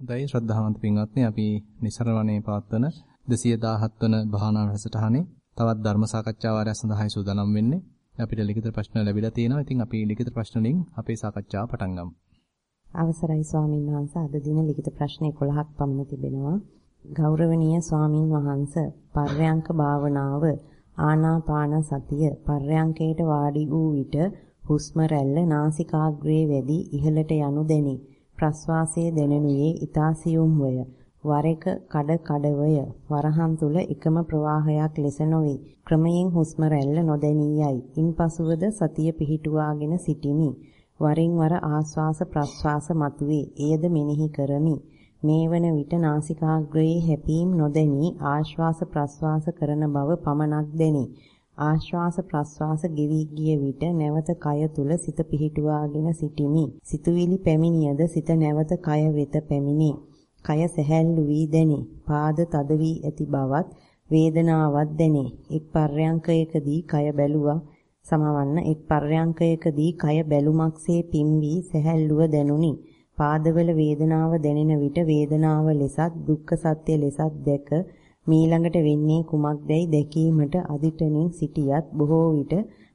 හොඳයි ශ්‍රද්ධාවන්ත පින්වත්නි අපි નિසරණේ පවත්වන 217 වන භාවනා වැඩසටහනේ තවත් ධර්ම සාකච්ඡා වාරයක් සඳහායි සූදානම් වෙන්නේ. අපිට ලිඛිත ප්‍රශ්න ලැබිලා තියෙනවා. ඉතින් අපි ලිඛිත ප්‍රශ්න වලින් අපේ සාකච්ඡාව පටන් ගමු. අවසරයි ස්වාමින් වහන්සේ අද දින ලිඛිත ප්‍රශ්න 11ක් පමණ තිබෙනවා. ගෞරවනීය ස්වාමින් වහන්සේ පර්යංක භාවනාව ආනාපාන සතිය පර්යංකයට වාඩි වූ විට හුස්ම රැල්ල නාසිකාග්‍රේ වැඩි ඉහළට යනු දැනේ. ප්‍රස්වාසයේ දැනෙනුයේ ඊතා සියුම්වය. වර එක කඩ කඩවය. වරහන් තුල එකම ප්‍රවාහයක් ලෙස නොවේ. ක්‍රමයෙන් හුස්ම රැල්ල නොදැනී යයි. ඉන්පසුවද සතිය පිහිටුවාගෙන සිටිමි. වරින් වර ආස්වාස ප්‍රස්වාස මතුවේ. එයද මෙනෙහි කරමි. මේ වන විට නාසිකාග්‍රයේ හැපීම් නොදැනී ආශ්වාස ප්‍රස්වාස කරන බව පමණක් දැනේ. ආශ්වාස ප්‍රශ්වාස ගෙවි ගිය විට නැවත කය තුල සිත පිහිටුවාගෙන සිටිමි. සිතුවිලි පැමිණියද සිත නැවත කය වෙත පැමිණේ. කය සැහැල්ලු වී දැනේ. පාද තද වී ඇති බවත් වේදනාවක් දැනේ. එක් පර්යංකයකදී කය බැලුවා සමවන්න එක් පර්යංකයකදී කය බැලුමක්සේ පිම්වී සැහැල්ලුව දැනුනි. පාදවල වේදනාව දැනෙන විට වේදනාව ලෙසත් දුක්ඛ සත්‍ය ලෙසත් දැක මීළඟට වෙන්නේ කුමක්දැයි දැකීමට අදිටනින් සිටියත් බොහෝ විට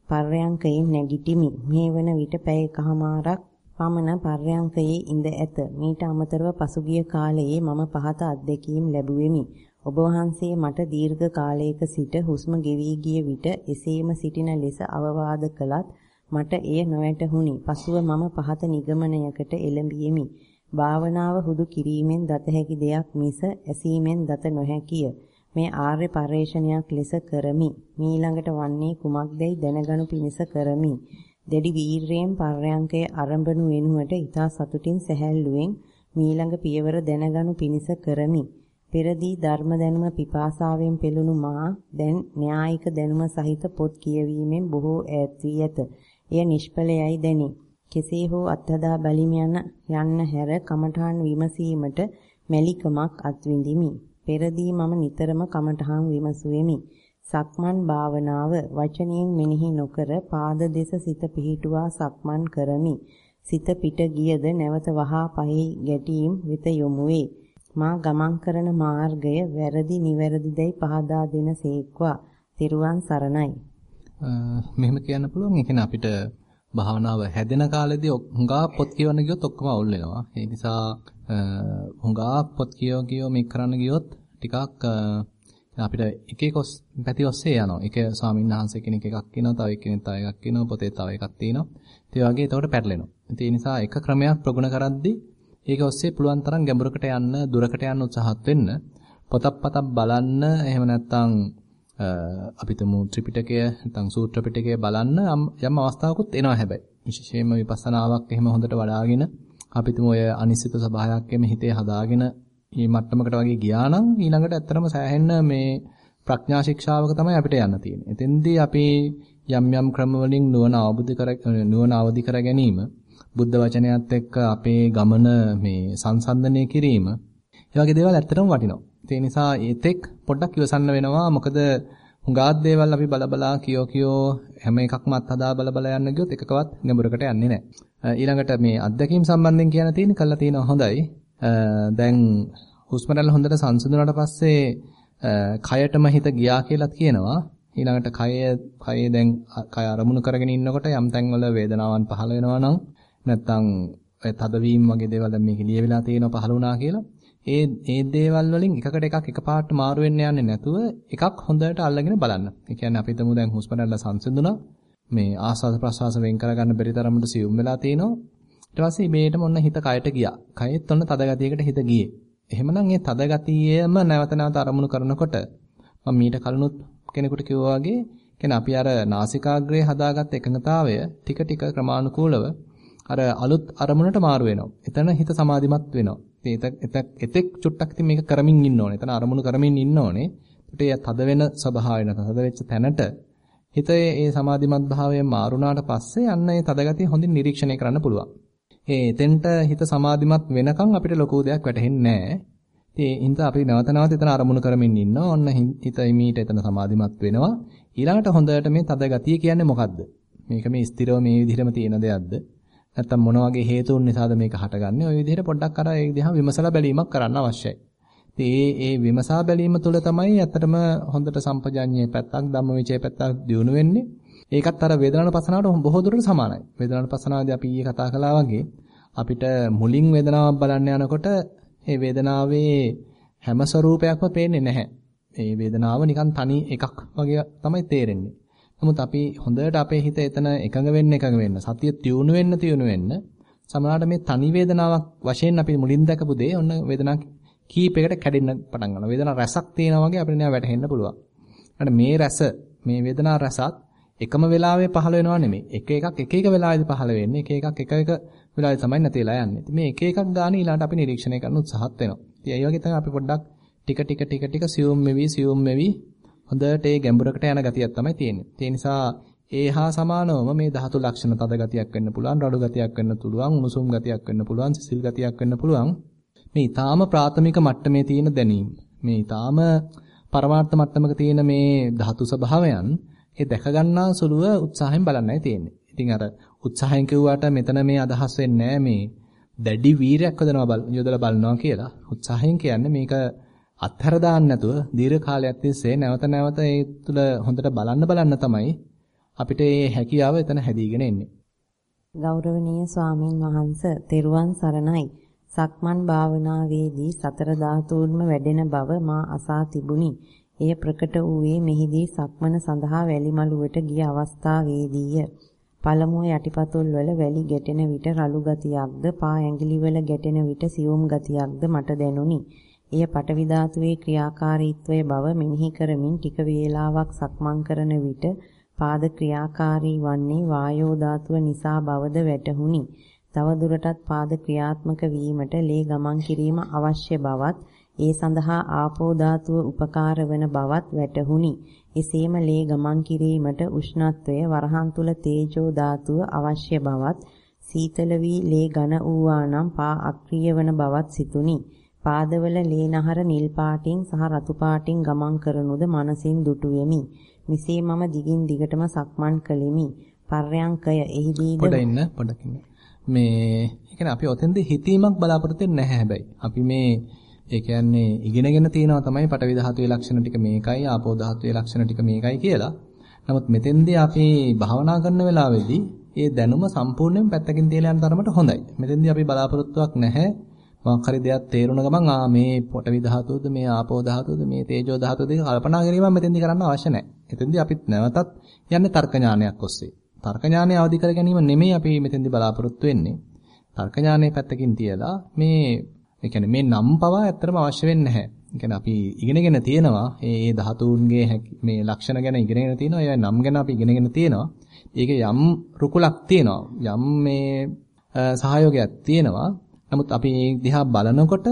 පර්යංකයෙන් නැගිටිමි. මේ වන විට පැය එකහමාරක් පමණ පර්යංකයේ ඉඳ ඇත. මීට අමතරව පසුගිය කාලයේ මම පහත අත්දැකීම් ලැබුවෙමි. ඔබ වහන්සේ මට දීර්ඝ කාලයක සිට හුස්ම ගෙවි ගිය විට එසේම සිටින ලෙස අවවාද කළත් මට එය නොවැටහුණි. පසුව මම පහත නිගමනයකට එළඹියෙමි. භාවනාව හුදු කිරීමෙන් දත හැකි දෙයක් මිස ඇසීමෙන් දත නොහැකිය. මේ ආර්ය පරේෂණයක් ලෙස කරමි. මීළඟට වන්නේ කුමක්දයි දැනගනු පිණිස කරමි. දෙඩි වීරයෙන් පර්යංකයේ ආරම්භණු වෙනුවට ඊතා සතුටින් සැහැල්ලුවෙන් මීළඟ පියවර දැනගනු පිණිස කරමි. පෙරදී ධර්ම දැනුම පිපාසාවෙන් පෙළුණු මා දැන් න්‍යායික දැනුම සහිත පොත් කියවීමෙන් බොහෝ ඈත් වී ඇත. එය නිෂ්ඵලයයි දැනේ. කෙසේ හෝ අත්හදා බලීම යන යන්න හැර කමඨාන් විමසීමට මැලිකමක් අත්විඳිමි. පෙරදී මම නිතරම කමඨාන් විමසුවෙමි. සක්මන් භාවනාව වචනයෙන් මෙනෙහි නොකර පාද දෙස සිත පිහිටුවා සක්මන් කරමි. සිත පිට ගියද නැවත වහා පහේ ගැටීම් වෙත යොමු වේ. මා ගමන් කරන මාර්ගය වැරදි නිවැරදිදයි පහදා දෙන සේක්වා. තිරුවන් සරණයි. මෙහෙම කියන්න පුළුවන්. ඒ කියන්නේ අපිට භාවනාව හැදෙන කාලෙදී හුඟා පොත් කියවන්න ගියොත් ඔක්කොම අවුල් වෙනවා. ඒ නිසා හුඟා පොත් කියව කියව මේක කරන්න ගියොත් ටිකක් අපිට එක එක පැති ඔස්සේ යනවා. එක ස්වාමීන් වහන්සේ කෙනෙක් එකක් කියනවා, තව එක්කෙනෙක් තව එකක් කියනවා, පොතේ තව එකක් තියෙනවා. ඒ වගේ එතකොට පැටලෙනවා. ඒ නිසා එක ක්‍රමයක් ප්‍රගුණ කරද්දී ඒක ඔස්සේ පුළුවන් තරම් ගැඹුරකට යන්න, දුරකට යන්න උත්සාහත් වෙන්න. පොතක් පතක් බලන්න, එහෙම නැත්නම් අපි තුමු ත්‍රිපිටකය නැත්නම් සූත්‍ර පිටකය බලන්න යම් අවස්ථාවකුත් එනවා හැබැයි. විශේෂයෙන්ම විපස්සනාවක් එහෙම හොඳට වඩාගෙන අපි තුමු ඔය අනිසිත සබහායක් එමෙ හිතේ හදාගෙන මේ මට්ටමකට වගේ ගියා නම් ඊළඟට ඇත්තටම සෑහෙන්න මේ ප්‍රඥා ශික්ෂාවක තමයි අපිට යන්න තියෙන්නේ. එතෙන්දී අපි යම් යම් ක්‍රම වලින් නුවණ අවබෝධ කර නුවණ අවදි කර ගැනීම බුද්ධ වචනයත් එක්ක අපේ ගමන මේ සංසන්දනය කිරීම ඒ වගේ දේවල් ඇත්තටම වටිනවා. ඒ නිසා ඒතෙක් පොඩ්ඩක් ඉවසන්න වෙනවා. මොකද හුඟාත් දේවල් අපි බලබලා කියෝ කියෝ හැම එකක්ම අත්හදා බලබලා යන්න ගියොත් එකකවත් ගැඹුරකට යන්නේ නැහැ. ඊළඟට මේ අත්දැකීම් සම්බන්ධයෙන් කියන තියෙන කළා තියෙනවා හොඳයි. දැන් හුස්ම රැල්ල හොඳට සංසිඳුණාට පස්සේ කයටම හිත ගියා කියලාත් කියනවා. ඊළඟට කය කයේ දැන් කය අරමුණු කරගෙන ඉන්නකොට යම් තැන්වල වේදනාවන් පහළ වෙනවා නම් නැත්තම් තදවීම වගේ දේවල් දැන් මේක ලියවිලා තියෙනවා පහළ වුණා කියලා. ඒ ඒ දේවල් වලින් එකකට එකක් එකපාරට මාරු වෙන්න යන්නේ නැතුව එකක් හොඳට අල්ලගෙන බලන්න. ඒ කියන්නේ අපි හිතමු දැන් හුස්ම රැල්ල සංසිඳුණා. මේ ආස්වාද ප්‍රසවාස වෙන් කරගන්න බැරි තරමට සියුම් වෙලා තිනවා. ඊට පස්සේ මේටම ඔන්න හිත කයට ගියා. කයෙත් ඔන්න තද ගතියකට හිත ගියේ. එහෙමනම් මේ තද ගතියම නැවත නැවත අරමුණු කරනකොට මම මීට කලිනුත් කෙනෙකුට කිව්වා වගේ කියන්නේ අපි අර නාසිකාග්‍රේ හදාගත්ත එකඟතාවය ටික ටික ක්‍රමානුකූලව අර අලුත් අරමුණට මාරු වෙනවා. එතන හිත සමාධිමත් වෙනවා. ඉතින් එතෙක් චුට්ටක් ඉතින් මේක කරමින් ඉන්න ඕනේ. එතන අරමුණු කරමින් ඉන්න ඕනේ. ඒකට තද වෙන ස්වභාවය නැත. තද වෙච්ච තැනට හිතේ ඒ සමාධිමත් භාවයෙන් මාරුණාට පස්සේ අන්න ඒ තද ගතිය හොඳින් නිරීක්ෂණය කරන්න පුළුවන්. ඒ එතෙන්ට හිත සමාධිමත් වෙනකන් අපිට ලොකු දෙයක් වැටහෙන්නේ නැහැ. ඉතින් ඒ හින්දා අපි නැවත නැවත එතන අරමුණු කරමින් ඉන්නවා. ඔන්න හිත මීට එතන සමාධිමත් වෙනවා. ඊළඟට හොඳට මේ තද ගතිය කියන්නේ මොකද්ද? මේක මේ ස්ථිරව මේ විදිහටම තියෙන දෙයක්ද? නැත්තම් මොන වගේ හේතුන් නිසාද මේක හටගන්නේ? ওই විදිහට පොඩ්ඩක් අර ඒ දිහා විමසලා බැලීමක් කරන්න අවශ්‍යයි. ඉතින් ඒ විමසා බැලීම තුළ තමයි ඇත්තටම හොඳට සම්පජාඤ්ඤයේ පැත්තක් ධම්මවිචයේ පැත්තක් දියුණු වෙන්නේ. ඒකත් අර වේදනානුපසනාවට බොහෝ දුරට සමානයි. වේදනානුපසනාවේදී අපි ඊයේ කතා කළා වගේ අපිට මුලින් වේදනාවක් බලන්න යනකොට මේ වේදනාවේ හැම ස්වરૂපයක්ම පේන්නේ නැහැ. මේ වේදනාව නිකන් තනි එකක් වගේ තමයි තේරෙන්නේ. නමුත් අපි හොඳට අපේ හිත එතන එකඟ වෙන්න එකඟ වෙන්න සතිය තියුණු වෙන්න තියුණු වෙන්න සමහරවිට මේ තනි වේදනාවක් වශයෙන් අපි මුලින් දැකපු දේ ඔන්න වේදනාවක් කීපයකට කැඩෙන්න පටන් ගන්නවා. වේදනා රසක් තියෙනවා වගේ අපිට නෑ වැටහෙන්න පුළුවන්. මේ රස මේ වේදනා රසත් එකම වෙලාවෙ පහළ වෙනව නෙමෙයි. එක එකක් එක එක වෙලාවෙදි පහළ වෙන්නේ. එක එකක් එක එක වෙලාවෙ තමයි නැතිලා යන්නේ. ඉතින් මේ එක එකක් ගන්න ඊළඟට අපි නිරීක්ෂණය කරන්න උත්සාහත් වෙනවා. ඉතින් ඒ වගේ තමයි අපි පොඩ්ඩක් ටික ටික ටික ටික සියුම් මෙවි සියුම් මෙවි හොඳට ඒ ගැඹුරකට යන ගතියක් තමයි තියෙන්නේ. ඒ නිසා ඒ හා සමානවම මේ ධාතු ලක්ෂණ තද ගතියක් වෙන්න පුළුවන්, රළු ගතියක් වෙන්න පුළුවන්, උණුසුම් ගතියක් වෙන්න පුළුවන්, සිසිල් ගතියක් වෙන්න පුළුවන්. මේ ඊටාම ප්‍රාථමික මට්ටමේ තියෙන දැනීම. මේ ඊටාම පරමාර්ථ මට්ටමක තියෙන මේ ධාතු ස්වභාවයන් ඒ දැක ගන්නා සුළුව උත්සාහයෙන් බලන්නයි තියෙන්නේ. ඉතින් අර උත්සාහයෙන් කිව්වට මෙතන මේ අදහස් වෙන්නේ මේ දැඩි වීරයක් යොදනවා යොදලා බලනවා කියලා. උත්සාහයෙන් කියන්නේ මේක අත්හැර දාන්න නැතුව දීර්ඝ කාලයක් තිස්සේ නැවත නැවත ඒ තුල හොඳට බලන්න බලන්න තමයි අපිට මේ හැකියාව එතන හැදීගෙන එන්නේ. ගෞරවනීය ස්වාමින් වහන්සේ තෙරුවන් සරණයි. සක්මන් භාවනාවේදී සතර ධාතුන්ම වැඩෙන බව මා අසා තිබුණි. එය ප්‍රකට වූයේ මෙහිදී සක්මන සඳහා වැලිමලුවට ගිය අවස්ථාවේදීය. පළමුව යටිපතුල් වල වැලි ගැටෙන විට රළු ගතියක්ද පා ඇඟිලි වල ගැටෙන විට සියුම් ගතියක්ද මට දැනුනි. එය පටවි ධාතුවේ ක්‍රියාකාරීත්වය බව මෙනෙහි කරමින් ටික වේලාවක් සක්මන් කරන විට පාද ක්‍රියාකාරී වන්නේ වායෝ ධාතුව නිසා බවද වැටහුණි. තව දුරටත් පාද ක්‍රියාත්මක වීමට ලේ ගමන් කිරීම අවශ්‍ය බවත් ඒ සඳහා ආපෝ ධාතුව උපකාර වන බවත් වැටහුණි. එසේම ලේ ගමන් කිරීමට උෂ්ණත්වය වරහන් තුල තේජෝ ධාතුව අවශ්‍ය බවත් සීතල වී ලේ ඝන වූවා නම් පා අක්‍රිය වන බවත් සිතුනි. පාදවල ලේ නහර නිල් පාටින් සහ රතු පාටින් ගමන් කරනුද මනසින් දුටුවෙමි. මෙසේ මම දිගින් දිගටම සක්මන් කළෙමි. පර්යංකය එහිදීද පොඩ ඉන්න පොඩක් ඉන්න. මේ ඒ කියන්නේ අපි ඔතෙන්ද හිතීමක් බලාපොරොත්තු වෙන්නේ නැහැ හැබැයි. අපි මේ ඒ කියන්නේ ඉගෙනගෙන තියෙනවා තමයි පටවි ධාතුවේ ලක්ෂණ ටික මේකයි ආපෝ ධාතුවේ ලක්ෂණ ටික මේකයි කියලා. නමුත් මෙතෙන්දී අපි භාවනා කරන වෙලාවේදී ඒ දැනුම සම්පූර්ණයෙන් පැත්තකින් තියලා යන තරමට හොඳයි. මෙතෙන්දී අපි බලාපොරොත්තුවක් නැහැ. මොකක් හරි දෙයක් තේරුණ ගමන් ආ මේ පොටවි ධාතුවද මේ ආපෝ ධාතුවද මේ තේජෝ ධාතුවද කල්පනා කිරීම මෙතෙන්දී කරන්න අවශ්‍ය නැහැ. එතෙන්දී අපිත් නැවතත් යන්නේ තර්ක ඥානයක් ඔස්සේ. තර්ක ඥානය අවදි කර ගැනීම නෙමෙයි අපි මෙතෙන්දී බලාපොරොත්තු වෙන්නේ. තර්ක ඥානයේ පැත්තකින් තියලා මේ ඒ කියන්නේ මේ නම් පවා ඇත්තටම අවශ්‍ය වෙන්නේ නැහැ. ඒ කියන්නේ අපි ඉගෙනගෙන තියෙනවා මේ ධාතුන්ගේ මේ ලක්ෂණ ගැන ඉගෙනගෙන තියෙනවා. ඒ නම් ගැන අපි ඉගෙනගෙන තියෙනවා. ඒකේ යම් රුකුලක් තියෙනවා. යම් මේ සහයෝගයක් තියෙනවා. නමුත් අපි දිහා බලනකොට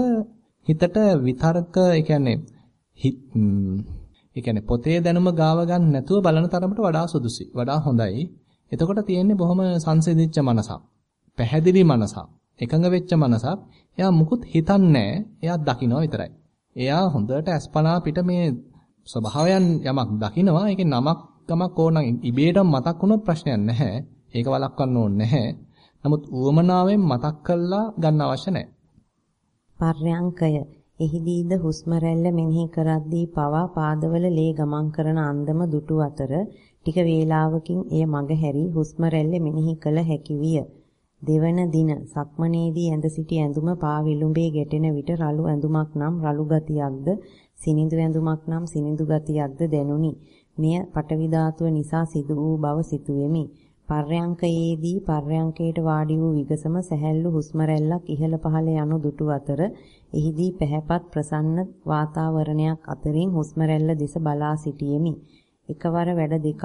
හිතට විතර්ක ඒ කියන්නේ ඒ කියන්නේ පොතේ දැනුම ගාව ගන්න නැතුව බලන තරමට වඩා සුදුසුයි. වඩා හොඳයි. එතකොට තියෙන්නේ බොහොම සංසිඳිච්ච මනසක්. පැහැදිලි මනසක්. එකඟ වෙච්ච මනසක්. එයා මුකුත් හිතන්නේ එයා දකිනවා විතරයි. එයා හොඳට අස්පනා පිට මේ ස්වභාවයන් යමක් දකිනවා. ඒකේ නමක් ගමක් ඕනනම් ඉබේටම මතක් වුණොත් ප්‍රශ්නයක් නැහැ. ඒක වළක්වන්න ඕනේ නැහැ. නමුත් ඌවමනාවෙන් මතක් කරලා ගන්න අවශ්‍ය නැහැ. පර්යංකය එහිදීද හුස්ම රැල්ල මෙනෙහි කරද්දී පවා පාදවල ලේ ගමන් කරන අන්දම දුටු අතර ටික වේලාවකින් එය මගහැරි හුස්ම රැල්ල මෙනෙහි කළ හැකි විය. දෙවන දින සක්මනේදී ඇඳ සිටි ඇඳුම පා විලුඹේ ගැටෙන විට රළු ඇඳුමක් නම් රළු ගතියක්ද සිනිඳු ඇඳුමක් නම් සිනිඳු ගතියක්ද දැනුනි. මෙය පටවි ධාතුව නිසා සිදු වූ බව සිතුවෙමි. පර්යංකයේදී පර්යංකයට වාඩි වූ විගසම සැහැල්ලු හුස්ම රැල්ලක් ඉහළ පහළ යනු දුටු අතර එහිදී පැහැපත් ප්‍රසන්න වාතාවරණයක් අතරින් හුස්ම රැල්ල දෙස බලා සිටියෙමි. එකවර වැඩ දෙකක්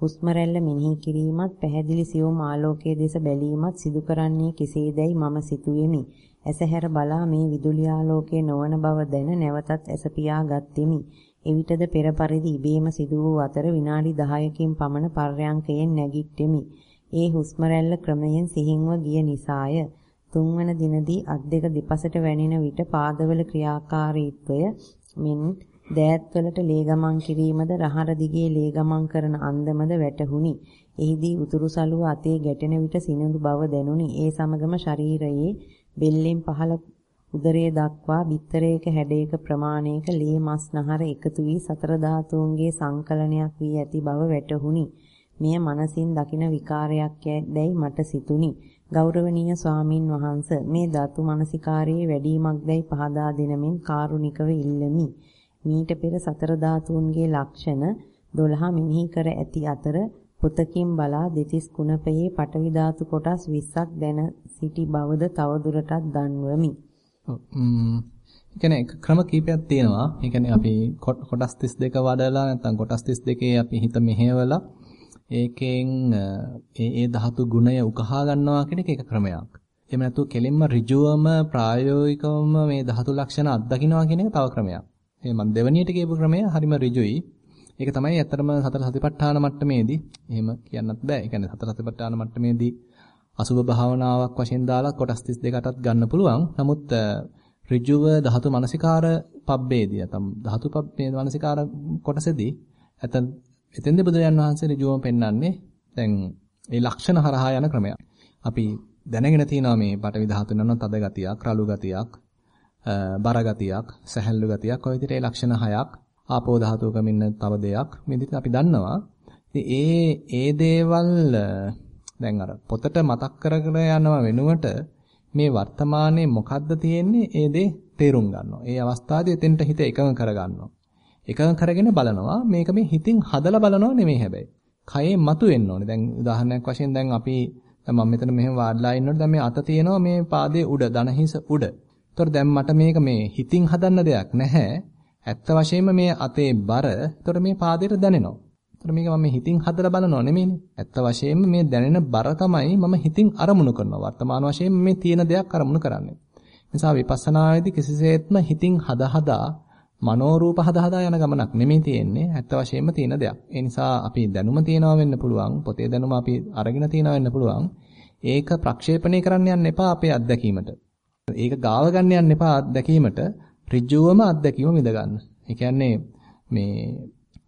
හුස්ම රැල්ල මෙනෙහි කිරීමත් පැහැදිලි සියුම් ආලෝකයේ දෙස බැලීමත් සිදු කරන්නේ කෙසේදයි මම සිතුවෙමි. ඇසහැර බලා මේ විදුලි ආලෝකයේ නොවන බව දැන නැවතත් ඇස පියාගත්ෙමි. එවිටද පෙර පරිදි ඉබේම සිදු වූ අතර විනාඩි 10කින් පමණ පර්යංකයෙන් නැගිට්ටෙමි. ඒ හුස්ම රැල්ල ක්‍රමයෙන් සිහින්ව ගිය නිසාය. තුන්වන දිනදී අත් දෙක දෙපසට වැනින විට පාදවල ක්‍රියාකාරීත්වය මෙන් දෑත්වලට ලේ ගමන් කිරීමද රහර දිගේ ලේ ගමන් කරන අන්දමද වැටහුණි. එහිදී උතුරු සළුව අතේ ගැටෙන විට සිනිඳු බව දැනුනි. ඒ සමගම ශරීරයේ බෙල්ලෙන් පහළ උදරයේ දක්වා බිත්තරයක හැඩයක ප්‍රමාණයක ලේ මස් නහර එකතු වී සතර ධාතුන්ගේ සංකලනයක් වී ඇති බව වැටහුණි. මෙය මනසින් දකින විකාරයක් දැයි මට සිතුනි. ගෞරවනීය ස්වාමින් වහන්ස මේ ධාතු මනසිකාරයේ වැඩිමක් දැයි පහදා දෙනමින් කාරුණිකව ඉල්ලමි. මීට පෙර සතර ධාතුන්ගේ ලක්ෂණ 12 මෙනෙහි කර ඇති අතර පොතකින් බලා දෙතිස් කුණපයේ පටවි ධාතු කොටස් 20ක් දැන සිටි බවද තවදුරටත් දන්වමි. ඔව්. ම් ක්‍රම කීපයක් තියෙනවා. ඒ කියන්නේ අපි කොටස් 32 වඩලා නැත්නම් කොටස් 32 අපි හිත මෙහෙवला ඒකෙන් ඒ ඒ ධාතු ගුණය උකහා ගන්නවා කියන එක ක්‍රමයක්. එහෙම නැත්නම් කෙලින්ම ඍජුවම ප්‍රායෝගිකවම මේ ධාතු ලක්ෂණ අත්දකින්නවා කියන එක තව ක්‍රමයක්. ඒ මම දෙවණියට කියපු ක්‍රමය හරිම ඍජුයි. ඒක තමයි ඇත්තටම සතර සතිපට්ඨාන මට්ටමේදී එහෙම කියන්නත් බෑ. ඒ කියන්නේ සතර සතිපට්ඨාන මට්ටමේදී අසුබ භාවනාවක් වශයෙන් දාලා කොටස් 32කටත් ගන්න පුළුවන්. නමුත් ඍජුව ධාතු මනසිකාර පබ්බේදී නැත්නම් ධාතු පබ්බේ මනසිකාර කොටසේදී ඇතන් එතෙන්දී බුදුරජාන් වහන්සේ ඍජුවම පෙන්වන්නේ දැන් ඒ ලක්ෂණ හරහා යන ක්‍රමයක්. අපි දැනගෙන තියෙනවා මේ පටවි ධාතු නන තද ගතියක්, රළු ගතියක්, බර ගතියක්, සැහැල්ලු ගතියක් ඔය විදිහට ඒ ලක්ෂණ හයක් ආපෝ ධාතුවක මෙන්න තව දෙයක්. මේ විදිහට අපි දන්නවා. ඉතින් ඒ ඒ දේවල් දැන් අර පොතට මතක් කර කර යනව වෙනුවට මේ වර්තමානයේ මොකද්ද තියෙන්නේ ඒ දේ තේරුම් ගන්නවා. ඒ අවස්ථාවේ එතෙන්ට හිත එකඟ කර ගන්නවා. එකඟ කරගෙන බලනවා මේක මේ හිතින් හදලා බලනවා නෙමෙයි හැබැයි. කයෙන් මතුවෙන්න ඕනේ. දැන් උදාහරණයක් වශයෙන් දැන් අපි දැන් මම මෙතන මෙහෙම වාඩිලා ඉන්නකොට දැන් මේ අත තියෙනවා මේ පාදයේ උඩ දණහිස උඩ. ඒතකොට දැන් මට මේක මේ හිතින් හදන්න දෙයක් නැහැ. ඇත්ත වශයෙන්ම මේ අතේ බර ඒතකොට මේ පාදයට දැනෙනවා. ඒතකොට මේක මම හිතින් හදලා බලනව නෙමෙයිනේ. ඇත්ත වශයෙන්ම මේ දැනෙන බර තමයි මම හිතින් අරමුණු කරනවා. වර්තමාන වශයෙන් මේ තියෙන දෙයක් අරමුණු කරන්නේ. නිසා විපස්සනාවේදී කිසිසේත්ම හිතින් හදා හදා මනෝරූප හදා හදා යන ගමනක් නෙමෙයි තියෙන්නේ. ඇත්ත වශයෙන්ම තියෙන දෙයක්. ඒ නිසා අපි දැනුම තියනවා වෙන්න පුළුවන්. පොතේ දැනුම අපි අරගෙන තියනවා වෙන්න පුළුවන්. ඒක ප්‍රක්ෂේපණය කරන්න යන්න එපා අපේ අත්දැකීමට. ඒක ගාව ගන්න යන්න එපා අත්දැකීමට. ඍජුවම අත්දැකීම විඳ ගන්න. ඒ කියන්නේ මේ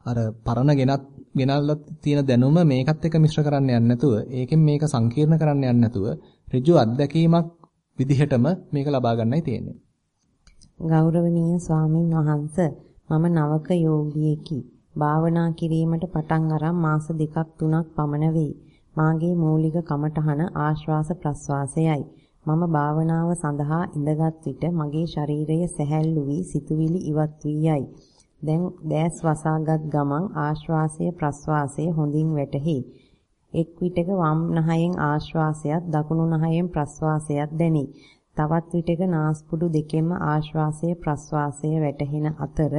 අර පරණ ගෙනත් ගෙනල්ලා තියෙන දැනුම මේකත් එක්ක මිශ්‍ර කරන්න යන්න නැතුව, ඒකෙන් මේක සංකීර්ණ කරන්න යන්න නැතුව ඍජු අත්දැකීමක් විදිහටම මේක ලබා ගන්නයි තියෙන්නේ. ගෞරවනීය ස්වාමින් වහන්ස මම නවක යෝගියෙකි. භාවනා කිරීමට පටන් අරන් මාස දෙකක් තුනක් පමණ වෙයි. මාගේ මූලික කමඨහන ආශ්වාස ප්‍රශ්වාසයයි. මම භාවනාව සඳහා ඉඳගත් විට මගේ ශරීරය සැහැල්ලු වී සිතුවිලි ඉවත් වී යයි. දැන් දැස් වසාගත් ගමන් ආශ්වාසය ප්‍රශ්වාසය හොඳින් වැටහි. එක් විටක වම් නහයෙන් ආශ්වාසයත් දකුණු නහයෙන් ප්‍රශ්වාසයත් දැනේ. තවත් විටක නාස්පුඩු දෙකෙන්ම ආශ්වාසය ප්‍රශ්වාසය වැටහෙන අතර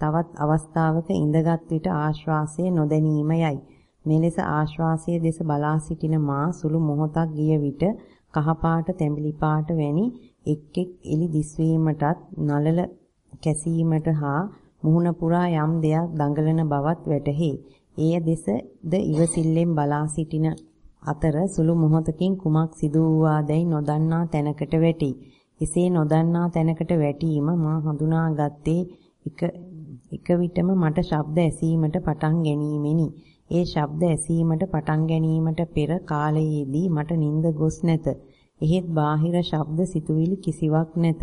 තවත් අවස්ථාවක ඉඳගත් විට ආශ්වාසය නොදැනීමයයි. මෙලෙස ආශ්වාසයේ දෙස බලා සිටින මා සුළු මොහොතක් ගිය විට කහපාට තැඹිලි පාට වැනි එක් එක් එලි දිස්වීමටත් නලල කැසීමට හා මුහුණ පුරා යම් දෙයක් දඟලන බවත් වැටහි. එය දෙසද ඉවසිල්ලෙන් බලා සිටින අතර සුළු මොහොතකින් කුමක් සිදු වූවාදැයි නොදන්නා තැනකට වැටි. එසේ නොදන්නා තැනකට වැටීම මා හඳුනාගත්තේ එක එක විටම මට ශබ්ද ඇසීමට පටන් ගැනීමෙනි. ඒ ශබ්ද ඇසීමට පටන් ගැනීමට පෙර කාලයේදී මට නිින්ද ගොස් නැත. එහෙත් බාහිර ශබ්ද සිතුවිලි කිසිවක් නැත.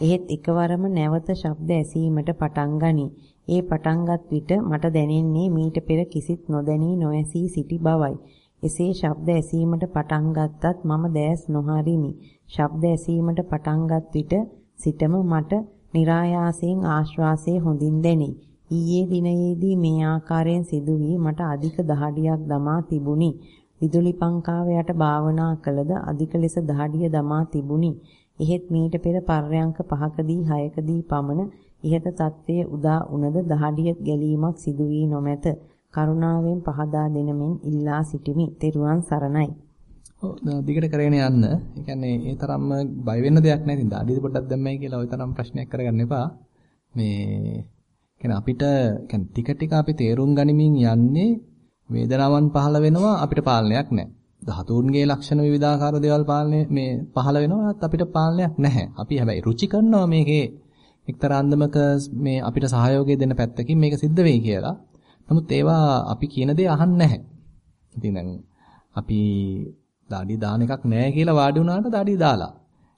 එහෙත් එකවරම නැවත ශබ්ද ඇසීමට පටන් ගනී. ඒ පටන්ගත් විට මට දැනෙන්නේ මීට පෙර කිසිත් නොදැනී නොඇසී සිටි බවයි. එසේ ශබ්ද ඇසීමට පටන් ගත්තත් මම දැස් නොහරිමි. ශබ්ද ඇසීමට පටන්ගත් විට සිටම මට નિરાයාසයෙන් ආශ්වාසය හොඳින් දැනේ. ඊයේ දිනයේදී මේ ආකාරයෙන් සිදු වී මට අධික දහඩියක් දමා තිබුණි. විදුලි පංකාව යට භාවනා කළද අධික ලෙස දහඩිය දමා තිබුණි. එහෙත් මීට පෙර පර්යංක 5කදී 6කදී පමණ ඉහත තත්ත්වයේ උදා උනද දහඩිය ගැලීමක් සිදු වී නොමැත. කරුණාවෙන් පහදා දෙනමින් ඉල්ලා සිටිමි. ත්වන් සරණයි. ඔව් දිගට කරගෙන යන්න. ඒ කියන්නේ ඒ තරම්ම බය වෙන්න දෙයක් නැහැ. ඉතින් දාඩිය පොඩ්ඩක් දැම්මයි කියලා ওই තරම් ප්‍රශ්නයක් කරගන්න එපා. මේ කියන්නේ අපිට කියන්නේ ටික ටික අපි තේරුම් ගනිමින් යන්නේ වේදනාවන් පහළ වෙනවා අපිට පාලනයක් නැහැ. ධාතුන්ගේ ලක්ෂණ විවිධාකාර දේවල් පාලනය මේ පහළ වෙනවාත් අපිට පාලනයක් නැහැ. අපි හැබැයි රුචි කරනවා මේකේ එක්තරා අන්දමක මේ අපිට සහයෝගය දෙන්න පැත්තකින් මේක සිද්ධ වෙයි කියලා. නමුත් ඒවා අපි කියන දේ අහන්නේ නැහැ. ඉතින් දැන් අපි දාඩි දාන එකක් නැහැ කියලා වාඩි වුණාට දාඩි දාලා.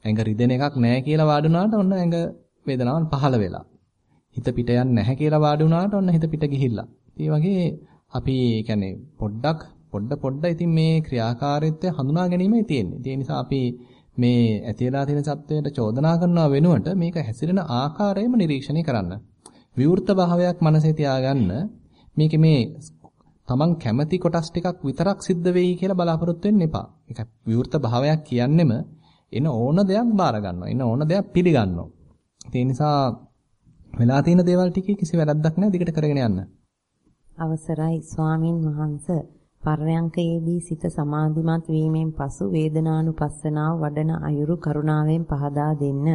ඇඟ රිදෙන එකක් නැහැ කියලා වාඩි වුණාට ඔන්න ඇඟ වේදනාවන් පහළ වෙලා. හිත පිට යන්නේ නැහැ කියලා වාඩි වුණාට ඔන්න හිත පිට ගිහිල්ලා. ඒ වගේ අපි කියන්නේ පොඩ්ඩක් පොඩ පොඩ ඉතින් මේ ක්‍රියාකාරීත්වය හඳුනා ගැනීමයි තියෙන්නේ. ඒ නිසා අපි මේ ඇතිලා තියෙන සත්වයට චෝදනා කරනවා වෙනුවට මේක හැසිරෙන ආකාරයම නිරීක්ෂණය කරන්න. විවෘත භාවයක් මනසේ තියාගන්න මේකේ මේ තමන් කැමති කොටස් ටිකක් විතරක් සිද්ධ වෙයි කියලා බලාපොරොත්තු වෙන්න එපා. ඒක විවෘත භාවයක් කියන්නෙම එන ඕන දෙයක් බාර ගන්නවා. එන ඕන දෙයක් පිළිගන්නවා. ඒ නිසා වෙලා තියෙන දේවල් ටිකේ කිසි වැරද්දක් නැහැ දිගට කරගෙන යන්න. අවසරයි ස්වාමින් වහන්සේ පර්යංකයේදී සිත සමාධිමත් වීමෙන් පසු වේදනානුපස්සනාව වඩන අයුරු කරුණාවෙන් පහදා දෙන්න.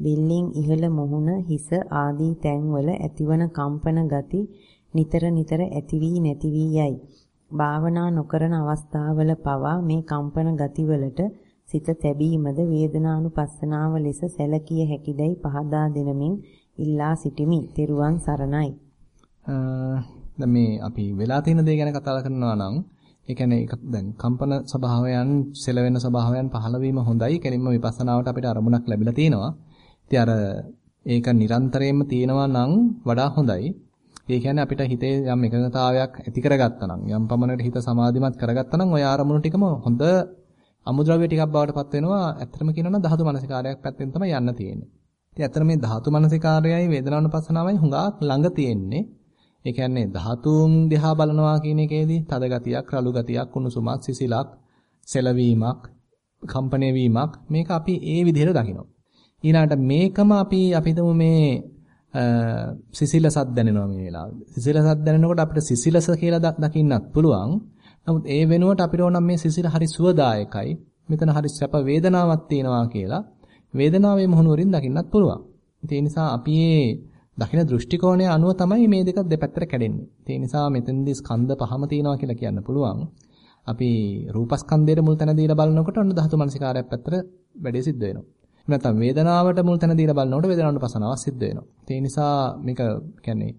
බිල්ලින් ඉහළ මුහුණ හිස ආදී තැන්වල ඇතිවන කම්පන ගති නිතර නිතර ඇති වී නැති වී යයි. භාවනා නොකරන අවස්ථාවල පවා මේ කම්පන ගතිවලට සිත තැබීමද වේදනානුපස්සනාව ලෙස සැලකිය හැකිදයි පහදා දෙනමින් ඉල්ලා සිටිමි. තෙරුවන් සරණයි. දැන් මේ අපි වෙලා තියෙන දේ ගැන කතා කරනවා නම් ඒ කියන්නේ දැන් කම්පන ස්වභාවයන් සෙලවෙන ස්වභාවයන් පහළ වීම හොඳයි. කෙලින්ම විපස්සනාවට අපිට අරමුණක් ලැබිලා තිනවා. ඉතින් අර ඒක නිරන්තරයෙන්ම තියෙනවා නම් වඩා හොඳයි. ඒ කියන්නේ අපිට හිතේ යම් එකඟතාවයක් ඇති කරගත්තා නම් යම් පමණකට හිත සමාධිමත් කරගත්තා නම් ওই ආරමුණු ටිකම හොඳ අමුද්‍රව්‍ය ටිකක් බවට පත් වෙනවා. ඇත්තටම කියනවා නම් ධාතු මනසිකාරයක් පැත්තෙන් තමයි යන්න තියෙන්නේ. ඉතින් ඇත්තට මේ ධාතු මනසිකාරයයි වේදනානුපස්සනාවයි හුඟක් ළඟ තියෙන්නේ. ඒ කියන්නේ ධාතුන් දිහා බලනවා කියන එකේදී තද ගතියක්, රළු ගතියක්, කුණුසුමක්, සිසිලක්, සෙලවීමක්, කම්පණය වීමක් මේක අපි ඒ විදිහට දකිනවා. ඊළඟට මේකම අපි අපිටම මේ සිසිලසක් දැනෙනවා මේ වෙලාවේ. සිසිලසක් දැනෙනකොට අපිට සිසිලස කියලා දකින්නත් පුළුවන්. නමුත් ඒ වෙනුවට අපිට ඕනම් මේ සිසිල හරි සුවදායකයි. මෙතන හරි සැප වේදනාවක් තියෙනවා කියලා වේදනාවේ මොහොනුවරින් දකින්නත් පුළුවන්. ඒ නිසා අපි මේ දකින දෘෂ්ටි කෝණය අනුව තමයි මේ දෙක දෙපැත්තට කැඩෙන්නේ. ඒ නිසා මෙතෙන්දී ස්කන්ධ පහම තියෙනවා කියලා කියන්න පුළුවන්. අපි රූපස්කන්ධයට මුල් තැන දීලා බලනකොට ඔන්න ධාතු මනසිකාරයක් පැත්තට වැඩේ සිද්ධ වෙනවා. නැත්නම් වේදනාවට මුල් තැන දීලා බලනකොට වේදනාවට පසනාවක් සිද්ධ වෙනවා. ඒ නිසා මේක කියන්නේ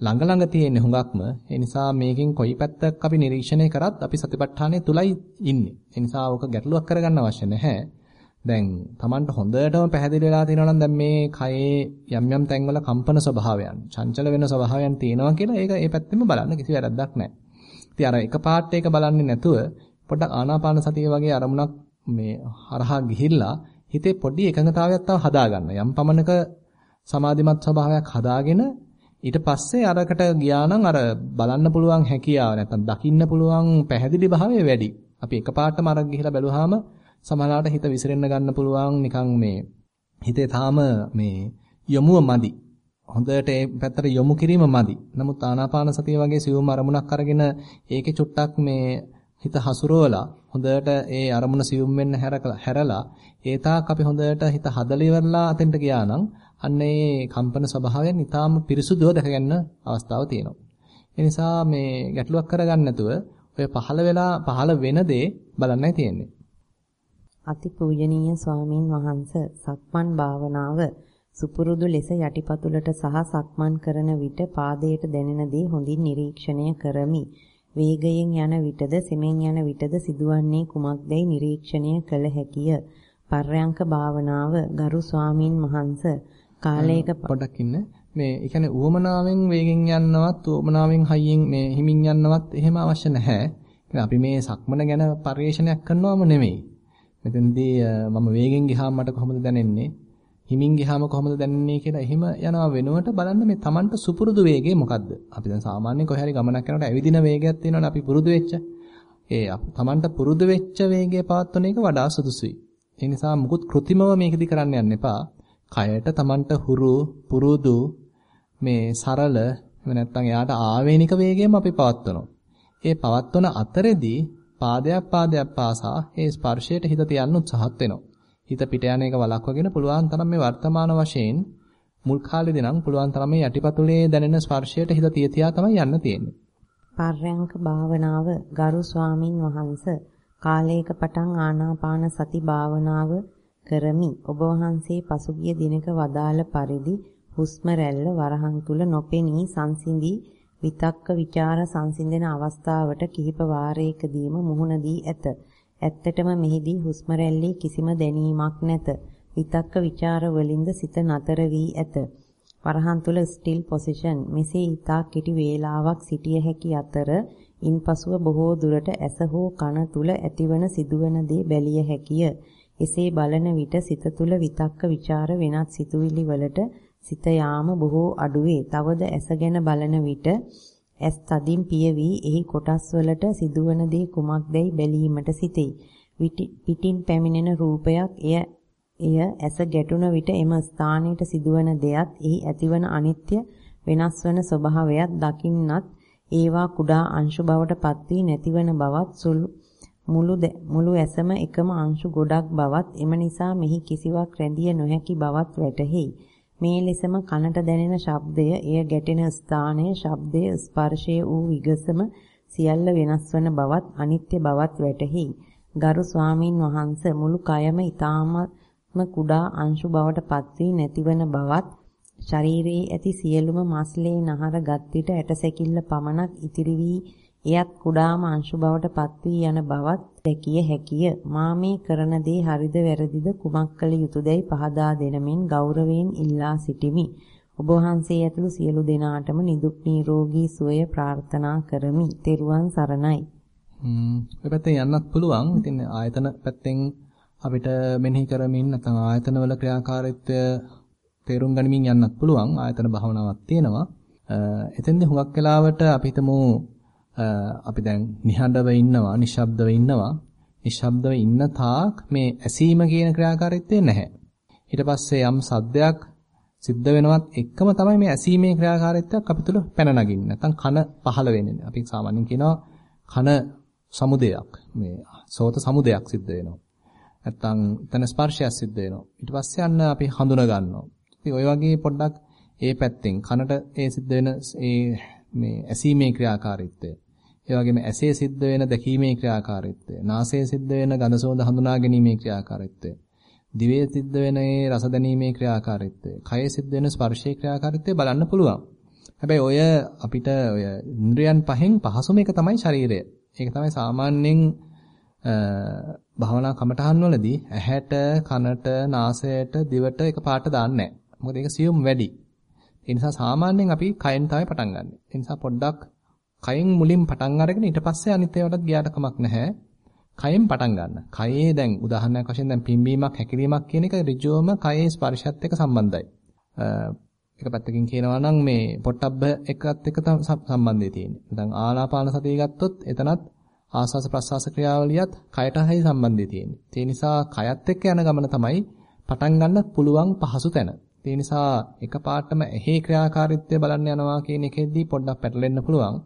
ළඟ ළඟ තියෙන හුඟක්ම ඒ නිසා මේකෙන් කොයි පැත්තක් අපි නිරීක්ෂණය කරත් අපි සතිපට්ඨානය තුලයි ඉන්නේ. ඒ නිසා ඕක ගැටලුවක් කරගන්න අවශ්‍ය නැහැ. දැන් Tamanට හොඳටම පැහැදිලි වෙලා තියෙනවා නම් දැන් මේ කයේ යම් යම් තැන්වල කම්පන ස්වභාවයන්, චංචල වෙන ස්වභාවයන් තියෙනවා කියලා ඒක ඒ පැත්තෙම බලන්න කිසි වැරද්දක් නැහැ. ඉතින් අර එක පාට එක බලන්නේ නැතුව පොඩ්ඩක් ආනාපාන සතිය වගේ අරමුණක් මේ හරහා ගිහිල්ලා හිතේ පොඩි එකඟතාවයක් තව හදාගන්න. යම් පමණක සමාධිමත් ස්වභාවයක් හදාගෙන ඊට පස්සේ අරකට ගියා නම් අර බලන්න පුළුවන් හැකියාව නැත්නම් දකින්න පුළුවන් පැහැදිලි භාවය වැඩි. අපි එකපාරටම අර ගිහිලා බැලුවාම සමහරවිට හිත විසිරෙන්න ගන්න පුළුවන් නිකන් මේ හිතේ තාම මේ යොමුව මදි. හොඳට ඒ පැත්තට යොමු කිරීම මදි. නමුත් ආනාපාන සතිය වගේ සියුම් අරමුණක් අරගෙන ඒකේ චුට්ටක් මේ හිත හසුරවලා හොඳට ඒ අරමුණ සියුම් වෙන්න හැරලා ඒ තාක් අපි හොඳට හිත හදලා ඉවරලා අතෙන්ට ගියා නම් අන්න ඒ කම්පන ස්වභාවයෙන් ඊටාම පිරිසුදුව දැක ගන්න අවස්ථාව තියෙනවා. ඒ නිසා මේ ගැටලුවක් කරගන්න නැතුව ඔය පහළ වෙලා පහළ වෙන දේ බලන්නයි තියෙන්නේ. අතිපූජනීය ස්වාමින් වහන්සේ සක්මන් භාවනාව සුපුරුදු ලෙස යටිපතුලට සහ සක්මන් කරන විට පාදයට දැනෙන දේ හොඳින් නිරීක්ෂණය කරමි. වේගයෙන් යන විටද සෙමෙන් යන විටද සිදුවන්නේ කුමක්දයි නිරීක්ෂණය කළ හැකිය. පර්යංක භාවනාව ගරු ස්වාමින් වහන්සේ කාලයක පොඩක් ඉන්න මේ ඒ කියන්නේ උවමනාවෙන් වේගෙන් යන්නවත් උවමනාවෙන් හයියෙන් මේ හිමින් යන්නවත් එහෙම අවශ්‍ය නැහැ. අපි මේ සක්මන ගැන පරිශ්‍රණයක් කරනවම නෙමෙයි. මෙතනදී මම වේගෙන් ගියාම මට කොහොමද දැනෙන්නේ? හිමින් ගියාම කොහොමද දැනෙන්නේ කියලා එහෙම යනවා වෙනුවට බලන්න මේ Tamanට සුපුරුදු වේගය මොකද්ද? අපි දැන් සාමාන්‍යයෙන් කොහේ හරි ගමනක් යනකොට ඇවිදින වේගයක් තියෙනවනේ අපි පුරුදු වෙච්ච. ඒ Tamanට පුරුදු වෙච්ච වේගය පවත්වන එක වඩා සුදුසුයි. ඒ නිසා මුකුත් કૃතිමව මේකෙදි කරන්න යන්න එපා. කයට Tamanට හුරු පුරුදු මේ සරල එහෙම නැත්නම් එයාට ආවේනික වේගයම අපි පවත්වනවා. ඒ පවත්වන අතරෙදී පාදයක් පාදයක් පාසා ඒ ස්පර්ශයට හිත තියන්න උත්සාහත් වෙනවා. හිත පිට යන එක වළක්වගෙන පුළුවන් තරම් මේ වර්තමාන වශයෙන් මුල් කාලේදී නම් පුළුවන් තරම් මේ යටිපතුලේ දැනෙන ස්පර්ශයට හිත තිය තියා තමයි යන්න තියෙන්නේ. පර්යංක භාවනාව ගරු ස්වාමින් වහන්සේ කාලයක පටන් ආනාපාන සති භාවනාව කරමි. ඔබ වහන්සේ පසුගිය දිනක වදාළ පරිදි හුස්ම රැල්ල වරහන් තුල නොපෙනී සංසිඳී විතක්ක ਵਿਚාර සංසිඳෙන අවස්ථාවට කිහිප වාරයකදීම මුහුණ දී ඇත. ඇත්තටම මෙහිදී හුස්ම කිසිම දැනීමක් නැත. විතක්ක ਵਿਚාර වලින්ද සිත නතර වී ඇත. වරහන් තුල ස්ටිල් පොසිෂන් මෙසේ ඊතා කෙටි වේලාවක් සිටිය හැකි අතර ඉන්පසුව බොහෝ දුරට ඇස හෝ කන තුල ඇතිවන සිදුවන දේ බැලිය හැකිය. එසේ බලන විට සිත තුල විතක්ක ਵਿਚාර වෙනත් සිතුවිලි වලට සිත යාම බොහෝ අඩුවේ. තවද ඇස ගැන බලන විට ඇස් තදින් පියවි එහි කොටස් වලට සිදුවන දේ කුමක්දයි බැලීමට සිතේ. පිටින් පැමිණෙන රූපයක් එය එය ඇස ගැටුණ විට එම ස්ථානයට සිදුවන දෙයත් එහි ඇතිවන අනිත්‍ය වෙනස් වන ස්වභාවයත් දකින්නත් ඒවා කුඩා අංශු බවට පත් වී නැතිවන බවත් මුළු මුළු ඇසම එකම අංශු ගොඩක් බවත් එම නිසා මෙහි කිසිවක් රැඳිය නොහැකි බවත් වැටහෙයි. මේ ලෙසම කනට දැනෙන ශබ්දය, එය ගැටෙන ස්ථානය, ශබ්දය, ස්පර්ශය වූ විගසම සියල්ල වෙනස් වන බවත් අනිත්‍ය බවත් වැටහෙයි. ගරු ස්වාමින් වහන්සේ මුළු කයම ඊ타මත්ම කුඩා අංශු බවට පත් වී නැතිවන බවත් ශරීරයේ ඇති සියලුම මස්ලේ නහර ගත් විට ඇටසැකිල්ල පමණක් ඉතිරි වී එයත් කුඩාම අංශු බවට පත් වී යන බවත් දැකිය හැකිය. මා මේ කරන දේ හරිද වැරදිද කුමක් කළ යුතුයදයි පහදා දෙනමින් ගෞරවයෙන් ඉල්ලා සිටිමි. ඔබ වහන්සේ ඇතුළු සියලු දෙනාටම නිදුක් නිරෝගී සුවය ප්‍රාර්ථනා කරමි. ත්වන් සරණයි. ම්ම් ඔය පැත්තෙන් යන්නත් පුළුවන්. ඉතින් ආයතන පැත්තෙන් අපිට මෙනෙහි කරමින් නැත්නම් ආයතනවල ක්‍රියාකාරීත්වය තේරුම් ගනිමින් යන්නත් පුළුවන්. ආයතන භාවනාවක් තියෙනවා. එතෙන්දී හුඟක් වෙලාවට අපි හිතමු අපි දැන් නිහඬව ඉන්නවා, නිශ්ශබ්දව ඉන්නවා. නිශ්ශබ්දව ඉන්න තාක් මේ ඇසීම කියන ක්‍රියාකාරීත්වය නැහැ. ඊට පස්සේ යම් සද්දයක් සිද්ධ වෙනවත් එක්කම තමයි මේ ඇසීමේ ක්‍රියාකාරීත්වයක් අපි තුල පැන නගින්නේ. නැත්නම් කන පහළ වෙන්නේ. අපි සාමාන්‍යයෙන් කියනවා කන සමුදයක්. මේ සෝත සමුදයක් සිද්ධ වෙනවා. නැත්නම් එතන ස්පර්ශයක් සිද්ධ වෙනවා. ඊට පස්සේ අන්න අපි හඳුන ගන්නවා. ඉතින් ওই වගේ පොඩ්ඩක් ඒ පැත්තෙන් කනට ඒ සිද්ධ වෙන ඒ මේ ඇසීමේ ක්‍රියාකාරීත්වය ඒ වගේම ඇසේ සිද්ධ වෙන දැකීමේ ක්‍රියාකාරීත්වය, නාසයේ සිද්ධ වෙන ගඳ සුවඳ හඳුනා ගැනීමේ ක්‍රියාකාරීත්වය, දිවේ සිද්ධ වෙන ඒ රස දැනීමේ ක්‍රියාකාරීත්වය, කයේ සිද්ධ වෙන ස්පර්ශයේ ක්‍රියාකාරීත්වය බලන්න පුළුවන්. හැබැයි ඔය අපිට ඔය ඉන්ද්‍රයන් පහෙන් පහසුම එක තමයි ශරීරය. ඒක තමයි සාමාන්‍යයෙන් භවනා කමටහන් වලදී ඇහැට, කනට, නාසයට, දිවට එක පාට දාන්නේ නැහැ. මොකද ඒක සියුම් වැඩි. ඒ නිසා සාමාන්‍යයෙන් අපි කයෙන් තමයි පටන් ගන්න. ඒ නිසා පොඩ්ඩක් කයෙන් මුලින් පටන් අරගෙන ඊට පස්සේ අනිත් ඒවාටත් ගියාට කමක් නැහැ. කයෙන් පටන් ගන්න. කයේ දැන් උදාහරණයක් වශයෙන් දැන් පිම්බීමක් හැකිලීමක් කියන එක ඍජුවම කයේ ස්පර්ශයත් එක්ක සම්බන්ධයි. එක පැත්තකින් කියනවා නම් මේ පොට්ටබ්බ එකත් එක්ක සම්බන්ධය තියෙන්නේ. දැන් ආනාපාන සතිය ගත්තොත් එතනත් ආස්වාස ප්‍රස්වාස ක්‍රියාවලියත් කයටයි සම්බන්ධය තියෙන්නේ. ඒ නිසා කයත් එක්ක යන ගමන තමයි පටන් ගන්න පුළුවන් පහසු තැන. ඒ නිසා එකපාරටම එහි ක්‍රියාකාරීත්වය බලන්න යනවා කියන එකෙද්දී පොඩ්ඩක් පැටලෙන්න පුළුවන්.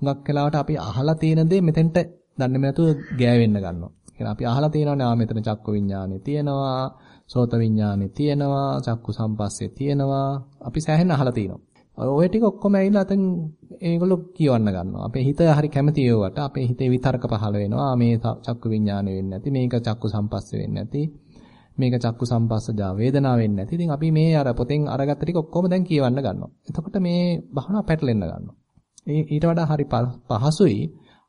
හුඟක් වෙලාවට අපි අහලා තියෙන දේ මෙතෙන්ට දන්නේ නැතුව ගෑවෙන්න ගන්නවා. එහෙනම් අපි අහලා තියෙනවානේ ආ මෙතන චක්ක විඥානේ තියෙනවා, සෝත විඥානේ තියෙනවා, චක්කු සම්පස්සේ තියෙනවා. අපි සෑහෙන අහලා තියෙනවා. ඔය ටික ඔක්කොම ඇවිල්ලා අතන් ඒගොල්ලෝ කියවන්න ගන්නවා. අපේ හිත හරි කැමති ඒවට අපේ හිතේ විතර්ක පහළ වෙනවා. මේ චක්කු විඥානේ වෙන්නේ නැති, මේක චක්කු සම්පස්සේ වෙන්නේ නැති. මේක චක්කු සම්පස්සජා වේදනාව වෙන්නේ නැති. ඉතින් අපි මේ අර පොතෙන් අරගත්ත ටික ඔක්කොම දැන් කියවන්න ගන්නවා. එතකොට මේ භවනා පැටලෙන්න ගන්නවා. ඊට වඩා හරි පහසුයි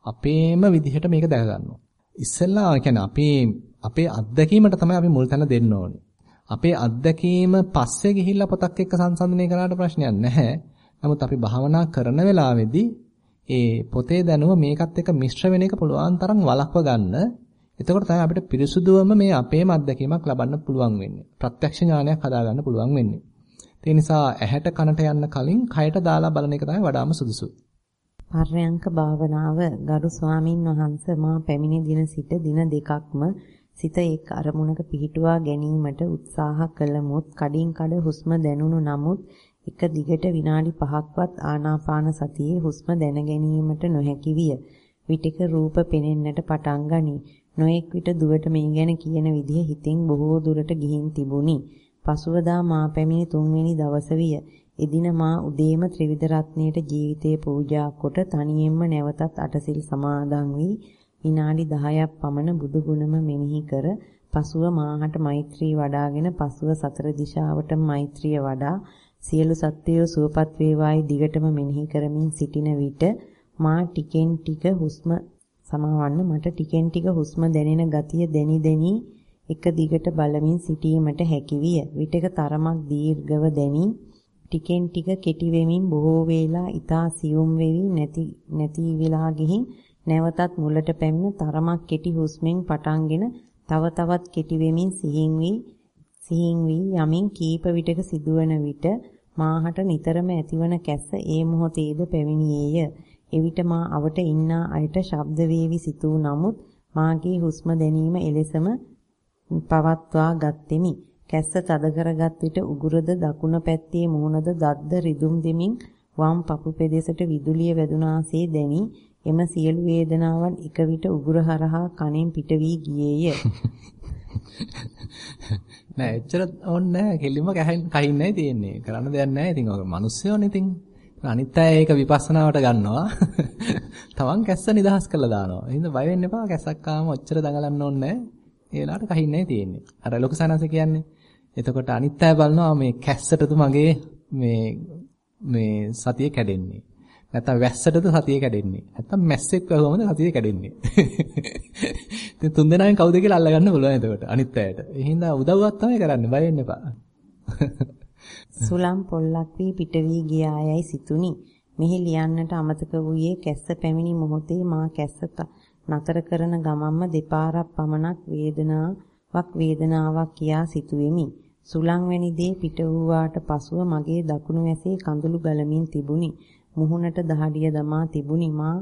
අපේම විදිහට මේක දැක ගන්නවා. ඉස්සෙල්ලා කියන්නේ අපේ අපේ අත්දැකීමට තමයි අපි මුල් තැන දෙන්න ඕනේ. අපේ අත්දැකීම පස්සේ ගිහිල්ලා පොතක් එක්ක සංසන්දනය කරාට ප්‍රශ්නයක් නැහැ. නමුත් අපි භාවනා කරන වෙලාවේදී ඒ පොතේ දැනුම මේකත් එක්ක මිශ්‍ර වෙන එක පුළුවන් තරම් වළක්ව ගන්න. එතකොට තමයි අපිට පිරිසුදුවම මේ අපේම අත්දැකීමක් ලබන්න පුළුවන් වෙන්නේ. ප්‍රත්‍යක්ෂ ඥානයක් හදාගන්න පුළුවන් වෙන්නේ. ඒ නිසා ඇහැට කනට යන්න කලින් කයට දාලා බලන එක තමයි වඩාම සුදුසු. පර්යංක භාවනාව ගරු ස්වාමින් වහන්සේ මා පැමිණි දින සිට දින දෙකක්ම සිත එක් අරමුණක පිහිටුවා ගැනීමට උත්සාහ කළමුත් කඩින් කඩ හුස්ම දැනුණු නමුත් එක දිගට විනාඩි 5ක්වත් ආනාපාන සතියේ හුස්ම දැන ගැනීමට නොහැකි විය. විටික රූප පෙනෙන්නට පටන් ගනී. නොඑක් විට දුවට මේ ගැන කියන විදිහ හිතෙන් බොහෝ දුරට ගිහින් තිබුණි. පසුවදා මා පැමිණි තුන්වෙනි දවස විය. එදින මා උදේම ත්‍රිවිධ රත්නයට ජීවිතේ පූජා කොට තනියෙන්ම නැවතත් අටසිල් සමාදන් වී විනාඩි 10ක් පමණ බුදු ගුණම මෙනෙහි කර පසුව මාහට මෛත්‍රී වඩාගෙන පසුව සතර දිශාවට මෛත්‍රිය වඩා සියලු සත්වයෝ සුවපත් වේවායි දිගටම මෙනෙහි කරමින් සිටින විට මා ටිකෙන් ටික හුස්ම සමවන්න මට ටිකෙන් ටික හුස්ම දැනෙන ගතිය දැනි දැනි එක දිගට බලමින් සිටීමට හැකිවිය. විටක තරමක් දීර්ඝව දැනි ටිකෙන් ටික කෙටි වෙමින් බොහෝ වේලා ඊතා සියුම් වෙවි නැති නැති වෙලා ගිහින් නැවතත් මුලට පැමිණ තරමක් කෙටි හුස්මෙන් පටන්ගෙන තව තවත් කෙටි වෙමින් සිහින් වී සිහින් වී යමින් කීප විටක සිදුවන විට මාහට නිතරම ඇතිවන කැස්ස ඒ මොහොතේද පැමිණියේය. එවිට මා අවට ඉන්නා අයට ශබ්ද වේවි සිතූ නමුත් මාගේ හුස්ම දැනීම එලෙසම පවත්වා ගත්ෙමි. කැස්ස තද කරගත් විට උගුරද දකුණ පැත්තේ මුහුණද දද්ද රිදුම් දෙමින් වම් පපු පෙදෙසට විදුලිය වැදුනාසේ දැනි එම සියලු වේදනාවන් එක විට උගුර හරහා කනෙන් පිට වී ගියේය. නෑ එච්චර ඕනේ නෑ කෙලින්ම කහින්නයි තියෙන්නේ. කරන්න දෙයක් නෑ. ඉතින් ඔය මිනිස්සුයෝනේ ඉතින් අනිත් අය ඒක විපස්සනාවට ගන්නවා. තවන් කැස්ස නිදහස් කරලා දානවා. එහෙනම් බය වෙන්න එපා. කැස්සක් ආවම ඔච්චර දඟලන්න ඕනේ නැහැ. ඒ වෙලාවට කහින්නේ තියෙන්නේ. අර ලොකු සනස කියන්නේ. එතකොට අනිත් අය බලනවා මේ කැස්සටද මගේ මේ මේ සතිය කැඩෙන්නේ. නැත්තම් වැස්සටද සතිය කැඩෙන්නේ. නැත්තම් මැස්සෙක් වහුවමද සතිය කැඩෙන්නේ. ඉතින් තුන් දෙනාෙන් කවුද කියලා අල්ලගන්න පුළුවන් එතකොට අනිත් අයට. ඒ හින්දා උදව්වක් තමයි කරන්නේ. බය වෙන්න එපා. සුලම් පොල්ලක් වී පිට වී ගියායයි සිතුනි. මෙහි ලියන්නට අමතක වූයේ කැස්ස පැමිණි මොහොතේ මා කැස්ස නතර කරන ගමන්ම දෙපාරක් පමණක් වේදනාවක් වේදනාවක් කියා සිතුවෙමි. සුලං වැනි දේ පිට වූාට පසුව මගේ දකුණු ඇසේ කඳුළු ගලමින් තිබුණි. මුහුණට දහඩිය දමා තිබුණි මා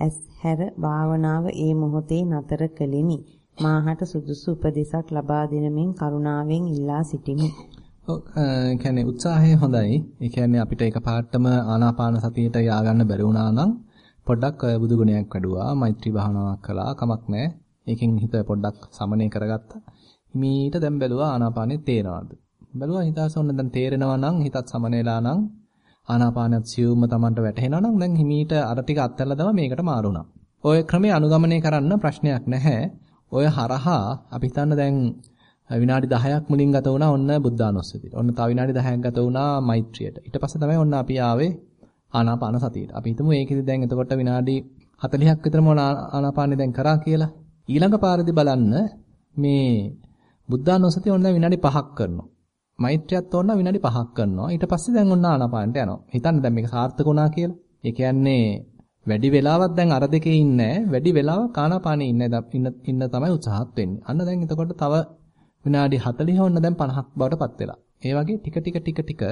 ඇස් හැර භාවනාව ඒ මොහොතේ නතර කළෙමි. මාහට සුදුසු උපදෙසක් ලබා දෙනමින් කරුණාවෙන් ඉල්ලා සිටිමි. ඔව් කියන්නේ උත්සාහය හොඳයි. ඒ කියන්නේ අපිට එකපාරටම ආනාපාන සතියට ය아가න්න බැරි වුණා නම් පොඩ්ඩක් බුදු ගුණයක් වැඩුවා, මෛත්‍රී භාවනාවක් කළා, කමක් නැහැ. ඒකෙන් හිත පොඩ්ඩක් සමනය කරගත්තා. හිමීට දැන් බැලුවා ආනාපානෙ තේරෙනවද? බැලුවා හිතාසොන්න දැන් තේරෙනවා නම් හිතත් සමනයලා නම් ආනාපානත් සියුම්ම Tamanට වැටහෙනවා නම් දැන් හිමීට අර ටික අත්හැරලා දම මේකට මාරුණා. ඔය ක්‍රමයේ අනුගමනය කරන්න ප්‍රශ්නයක් නැහැ. ඔය හරහා අපි හිතන්න දැන් විනාඩි 10ක් මුලින් ගත වුණා ඔන්න බුද්ධානුස්සතියට. ඔන්න තව විනාඩි 10ක් ගත වුණා මෛත්‍රියට. ඊට පස්සේ තමයි ඔන්න අපි ආවේ ආනාපාන සතියට. අපි හිතමු ඒකෙදි දැන් එතකොට විනාඩි 40ක් විතරම ආනාපානෙ දැන් කරා කියලා. ඊළඟ පාරදී බලන්න මේ බුද්ධානුස්සතිය ඔන්න විනාඩි 5ක් කරනවා. මෛත්‍රියත් ඕන විනාඩි 5ක් කරනවා. ඊට පස්සේ දැන් ඔන්න ආනාපානට යනවා. හිතන්න දැන් මේක සාර්ථක වුණා කියලා. ඒ කියන්නේ වැඩි වෙලාවක් දැන් අර දෙකේ ඉන්නේ වැඩි වෙලාවක් ආනාපානේ ඉන්න ඉන්න තමයි උත්සාහත් වෙන්නේ. අන්න දැන් එතකොට තව විනාඩි 40 වොන්න දැන් 50ක් බවට පත් වෙලා. ඒ වගේ ටික ටික ටික ටික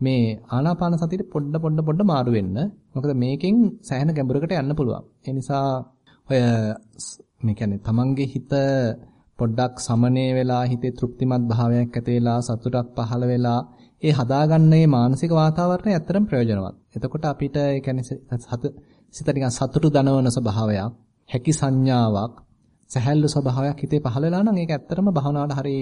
මේ ආනාපාන සතියට පොඩ පොඩ පොඩ මාරු වෙන්න. මොකද මේකෙන් සෑහෙන ගැඹුරකට යන්න පුළුවන්. ඒ නිසා ඔය මේ කියන්නේ තමන්ගේ හිත පොඩ්ඩක් සමනය වෙලා හිතේ තෘප්තිමත් භාවයක් ඇති වෙලා සතුටක් පහළ වෙලා ඒ හදාගන්නේ මානසික වාතාවරණය ඇත්තටම ප්‍රයෝජනවත්. එතකොට අපිට ඒ කියන්නේ සිත නිකන් සතුටු දනවන ස්වභාවයක්, හැකි සංඥාවක්, සැහැල්ලු ස්වභාවයක් හිතේ පහළ වෙලා නම් ඒක ඇත්තටම භවනාවට හරි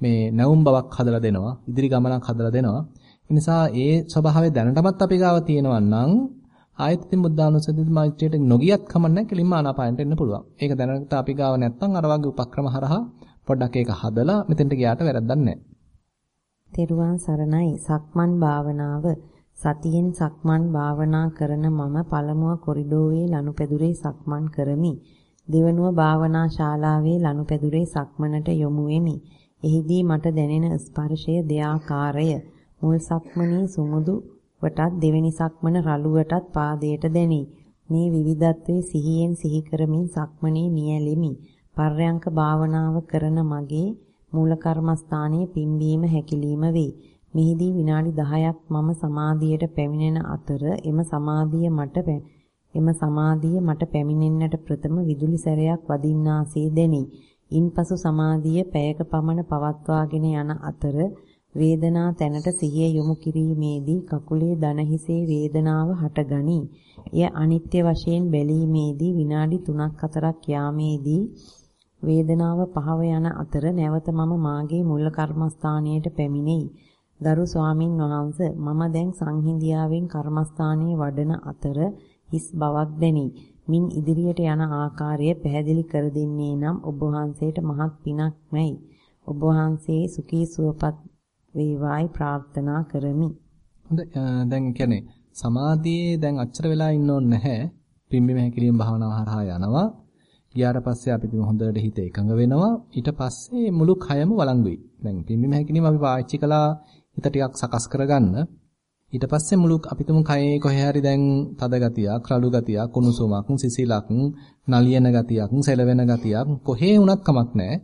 මේ නැවුම් බවක් හදලා දෙනවා. ඉදිරි ගමනක් හදලා දෙනවා. ඒ නිසා ඒ ස්වභාවය දැනටමත් අපි ගාව තියෙනවා නම් ආයත ඉතින් බුද්ධානුස්සතිය මෛත්‍රියට නොගියත් කමන්නේ කෙලින්ම ආනාපානට එන්න පුළුවන්. ඒක දැනට අපි ගාව නැත්තම් අර වගේ උපක්‍රම හරහා පොඩ්ඩක් ඒක හදලා මෙතෙන්ට ගියාට වැරද්දක් නැහැ. තෙරුවන් සරණයි සක්මන් භාවනාව සතියෙන් සක්මන් භාවනා කරන මම පළමුව කොරිඩෝවේ ලනුපැදුරේ සක්මන් කරමි. දෙවනුව භාවනා ශාලාවේ ලනුපැදුරේ සක්මනට යොමු වෙමි. එහිදී මට දැනෙන ස්පර්ශය දෙආකාරය. මුල් සක්මනේ සුමුදු වටත් දෙවෙනි සක්මන රළු වටත් පාදයට දැනේ. මේ විවිධත්වයේ සිහියෙන් සිහි කරමින් සක්මනේ නියැලෙමි. පර්යංක භාවනාව කරන මගේ මූල කර්මස්ථානයේ පිම්බීම හැකිලිම වේ. මෙහිදී විනාඩි 10ක් මම සමාධියට පැමිණෙන අතර එම සමාධිය මට එම සමාධිය මට පැමිණෙන්නට ප්‍රථම විදුලි සැරයක් වදින්නාසේ දැනි. ඉන්පසු සමාධිය පැයක පමණ පවත්වාගෙන යන අතර වේදනා තැනට සිහිය යොමු කිරීමේදී කකුලේ දන හිසේ වේදනාව හටගනී. එය අනිත්‍ය වශයෙන් බැලීමේදී විනාඩි 3ක් 4ක් යාමේදී වේදනාව පහව යන අතර නැවත මම මාගේ මුල් කර්මස්ථානයට පැමිණෙයි. ගරු ස්වාමින් වහන්සේ මම දැන් සංහිඳියාවෙන් කර්මස්ථානයේ වඩන අතර හිස් බවක් දැනේ. මින් ඉදිරියට යන ආකාරය පැහැදිලි කර දෙන්නේ නම් ඔබ වහන්සේට මහත් පිනක්මයි. ඔබ වහන්සේ සුඛී සුවපත් වේවායි ප්‍රාර්ථනා කරමි. හොඳ දැන් කියන්නේ සමාධියේ දැන් අච්චර වෙලා ඉන්න ඕනේ නැහැ. පිම්බිම හැකිලිම භාවනාව හරහා යනවා. ගියාට පස්සේ අපි හොඳට හිත එකඟ වෙනවා. ඊට පස්සේ මුළු කයම වළංගුයි. දැන් පිම්බිම හැකිලිම අපි පාවිච්චි කළා හිත ටිකක් සකස් කරගන්න. ඊට පස්සේ මුළු අපි තුමු කයේ කොහේ හරි දැන් තද ගතියක්, රළු ගතියක්, කුණුසුමක්, සිසිලක්, නලියන ගතියක්, සෙලවෙන ගතියක් කොහේ වුණත් කමක් නැහැ.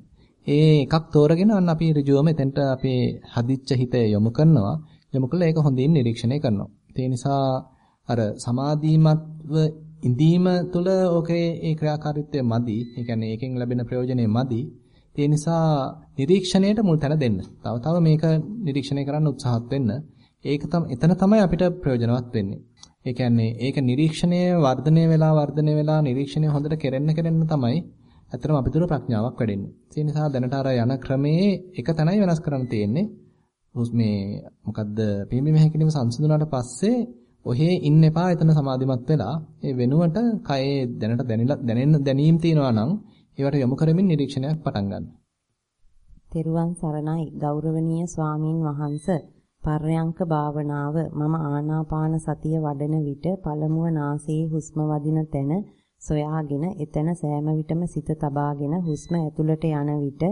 ඒ එකක් තෝරගෙන අන්න අපි ඍජුවම එතෙන්ට අපේ හදිච්ච හිත යොමු කරනවා. යොමු කළා ඒක හොඳින් නිරීක්ෂණය කරනවා. ඒ නිසා අර සමාධිමත්ව ඉඳීම තුළ ඕකේ ඒ ක්‍රියාකාරීත්වය මදි. ඒ කියන්නේ ඒකෙන් ලැබෙන ප්‍රයෝජනෙ මදි. ඒ නිසා නිරීක්ෂණයට මුල් තැන දෙන්න. තව තව මේක නිරීක්ෂණය කරන්න උත්සාහත් වෙන්න. ඒක තම එතන තමයි අපිට ප්‍රයෝජනවත් වෙන්නේ. ඒ කියන්නේ ඒක නිරීක්ෂණය වර්ධනය වෙලා වර්ධනය වෙලා නිරීක්ෂණය හොඳට කෙරෙන්න කෙරෙන්න තමයි ඇත්තටම අපිට ප්‍රඥාවක් වැඩෙන්නේ. ඒ නිසා දැනට අර යන ක්‍රමයේ එක තැනයි වෙනස් කරන්න තියෙන්නේ. මේ මොකද්ද පිම්බීම හැකිලිම සංසිඳුණාට පස්සේ ඔහේ ඉන්න එපා එතන සමාධිමත් වෙලා ඒ වෙනුවට කයේ දැනට දැනෙන්න දැනීම් තියනවා නම් ඒවට යොමු කරමින් නිරීක්ෂණයක් පටන් ගන්න. තෙරුවන් සරණයි ගෞරවනීය ස්වාමින් වහන්සේ පර්යංක භාවනාව මම ආනාපාන සතිය වඩන විට පළමුව නාසයේ හුස්ම වදින තැන සොයාගෙන එතන සෑම විටම සිත තබාගෙන හුස්ම ඇතුළට යන විට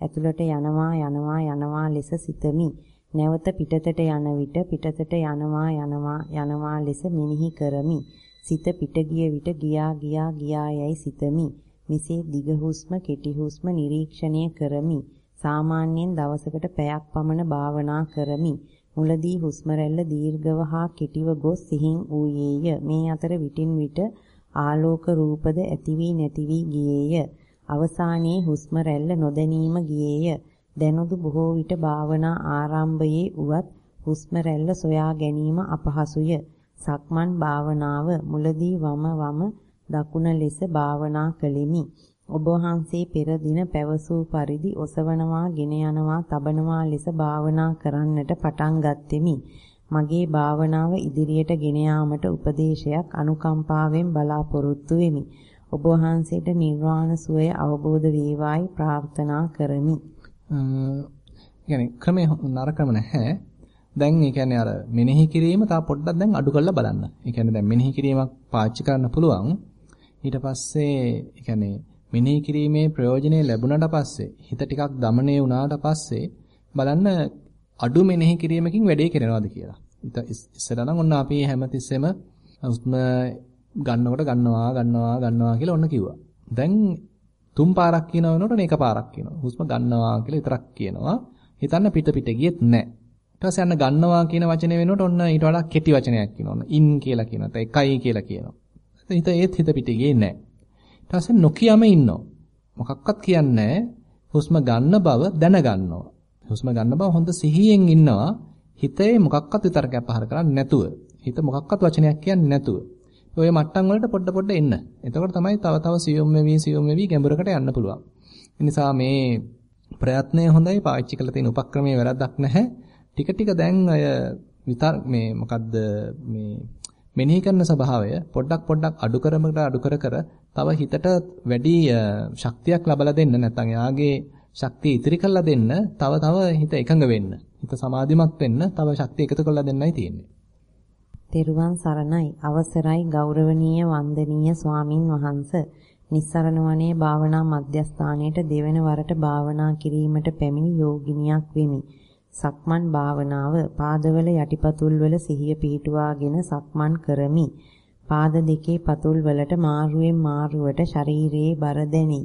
ඇතුළට යනවා යනවා යනවා ලෙස සිතමි. නැවත පිටතට යන විට පිටතට යනවා යනවා යනවා ලෙස මෙනෙහි කරමි. සිත පිට ගිය විට ගියා ගියා ගියා යයි සිතමි. මෙසේ දිග හුස්ම කෙටි හුස්ම නිරීක්ෂණය කරමි. සාමාන්‍යයෙන් දවසකට පැයක් පමණ භාවනා කරමි. මුලදී හුස්ම රැල්ල දීර්ඝව හා කෙටිව ගොස් සිහින් ඌයේය. මේ අතර විටින් විට ආලෝක රූපද ඇති වී නැති වී ගියේය. අවසානයේ හුස්ම රැල්ල නොදැනීම ගියේය. දැනුදු බොහෝ විට භාවනා ආරම්භයේ උවත් හුස්ම රැල්ල සොයා ගැනීම අපහසුය. සක්මන් භාවනාව මුලදී වම වම දකුණ ලෙස භාවනා කළෙමි. ඔබ වහන්සේ පෙර දින පැවසූ පරිදි ඔසවනවා, ගෙන යනවා, තබනවා ලෙස භාවනා කරන්නට පටන් ගත්ෙමි. මගේ භාවනාව ඉදිරියට ගෙන යාමට උපදේශයක් අනුකම්පාවෙන් බලාපොරොත්තු වෙමි. ඔබ වහන්සේට නිර්වාණ සුවය අවබෝධ වේවායි ප්‍රාර්ථනා කරමි. يعني ක්‍රමේ නරකම නැහැ. දැන් ඒ කියන්නේ අර මෙනෙහි කිරීම තා පොඩ්ඩක් දැන් අඩු කරලා බලන්න. ඒ කියන්නේ දැන් මෙනෙහි කිරීමක් පාවිච්චි කරන්න පුළුවන්. ඊට පස්සේ ඒ කියන්නේ මෙනෙහි කිරීමේ ප්‍රයෝජනෙ ලැබුණාට පස්සේ හිත ටිකක් দমনය වුණාට පස්සේ බලන්න අඩු මෙනෙහි කිරීමකින් වැඩේ කරනවාද කියලා. ඉස්සරහ නම් ඔන්න අපි හැමතිස්සෙම හුස්ම ගන්නකොට ගන්නවා ගන්නවා ගන්නවා කියලා ඔන්න කිව්වා. දැන් තුන් පාරක් කියනව වෙනකොට එක පාරක් කියනවා. හුස්ම ගන්නවා කියලා විතරක් කියනවා. හිතන්න පිට පිට ගියෙත් නැහැ. ඊට පස්සේ යන්න ගන්නවා කියන වචනේ වෙනකොට ඔන්න ඊට වඩා කෙටි වචනයක් කියනවා. ඉන් කියලා කියනවා. එකයි කියලා කියනවා. හිත ඒත් හිත පිට ගියේ නැහැ. ඊට පස්සේ නොකියම ඉන්නවා. මොකක්වත් කියන්නේ හුස්ම ගන්න බව දැනගන්නවා. හුස්ම ගන්න බව හොඳ සිහියෙන් ඉන්නවා. හිතේ මොකක්වත් විතරකයක් පහර කරන්නේ නැතුව. හිත මොකක්වත් වචනයක් කියන්නේ නැතුව. ඔය මට්ටම් වලට පොඩ පොඩ එන්න. එතකොට තමයි තව තව සියුම් වෙවි සියුම් වෙවි ගැඹුරකට යන්න පුළුවන්. නිසා මේ ප්‍රයත්නය හොඳයි පාවිච්චි කරලා තියෙන උපක්‍රමයේ වැරද්දක් නැහැ. ටික ටික දැන් අය විතර මේ මොකද්ද මේ මෙනෙහි කරන ස්වභාවය පොඩ්ඩක් පොඩ්ඩක් අඩු කරමකට අඩු කර කර තව හිතට වැඩි ශක්තියක් ලබලා දෙන්න නැත්නම් එයාගේ ශක්තිය ඉතිරි කරලා දෙන්න තව තව හිත එකඟ වෙන්න. හිත සමාධිමත් වෙන්න තව ශක්තිය එකතු කරලා දෙන්නයි තියෙන්නේ. තෙරුවන් සරණයි අවසරයි ගෞරවනීය වන්දනීය ස්වාමින් වහන්ස නිස්සරණ වනේ භාවනා මධ්‍යස්ථානයේට දෙවන වරට භාවනා කිරීමට පැමිණි යෝගිනියක් වෙමි. සක්මන් භාවනාව පාදවල යටිපතුල් වල සිහිය පිහිටුවාගෙන සක්මන් කරමි. පාද දෙකේ පතුල් වලට මාරුවෙන් මාරුවට ශරීරයේ බර දැනි.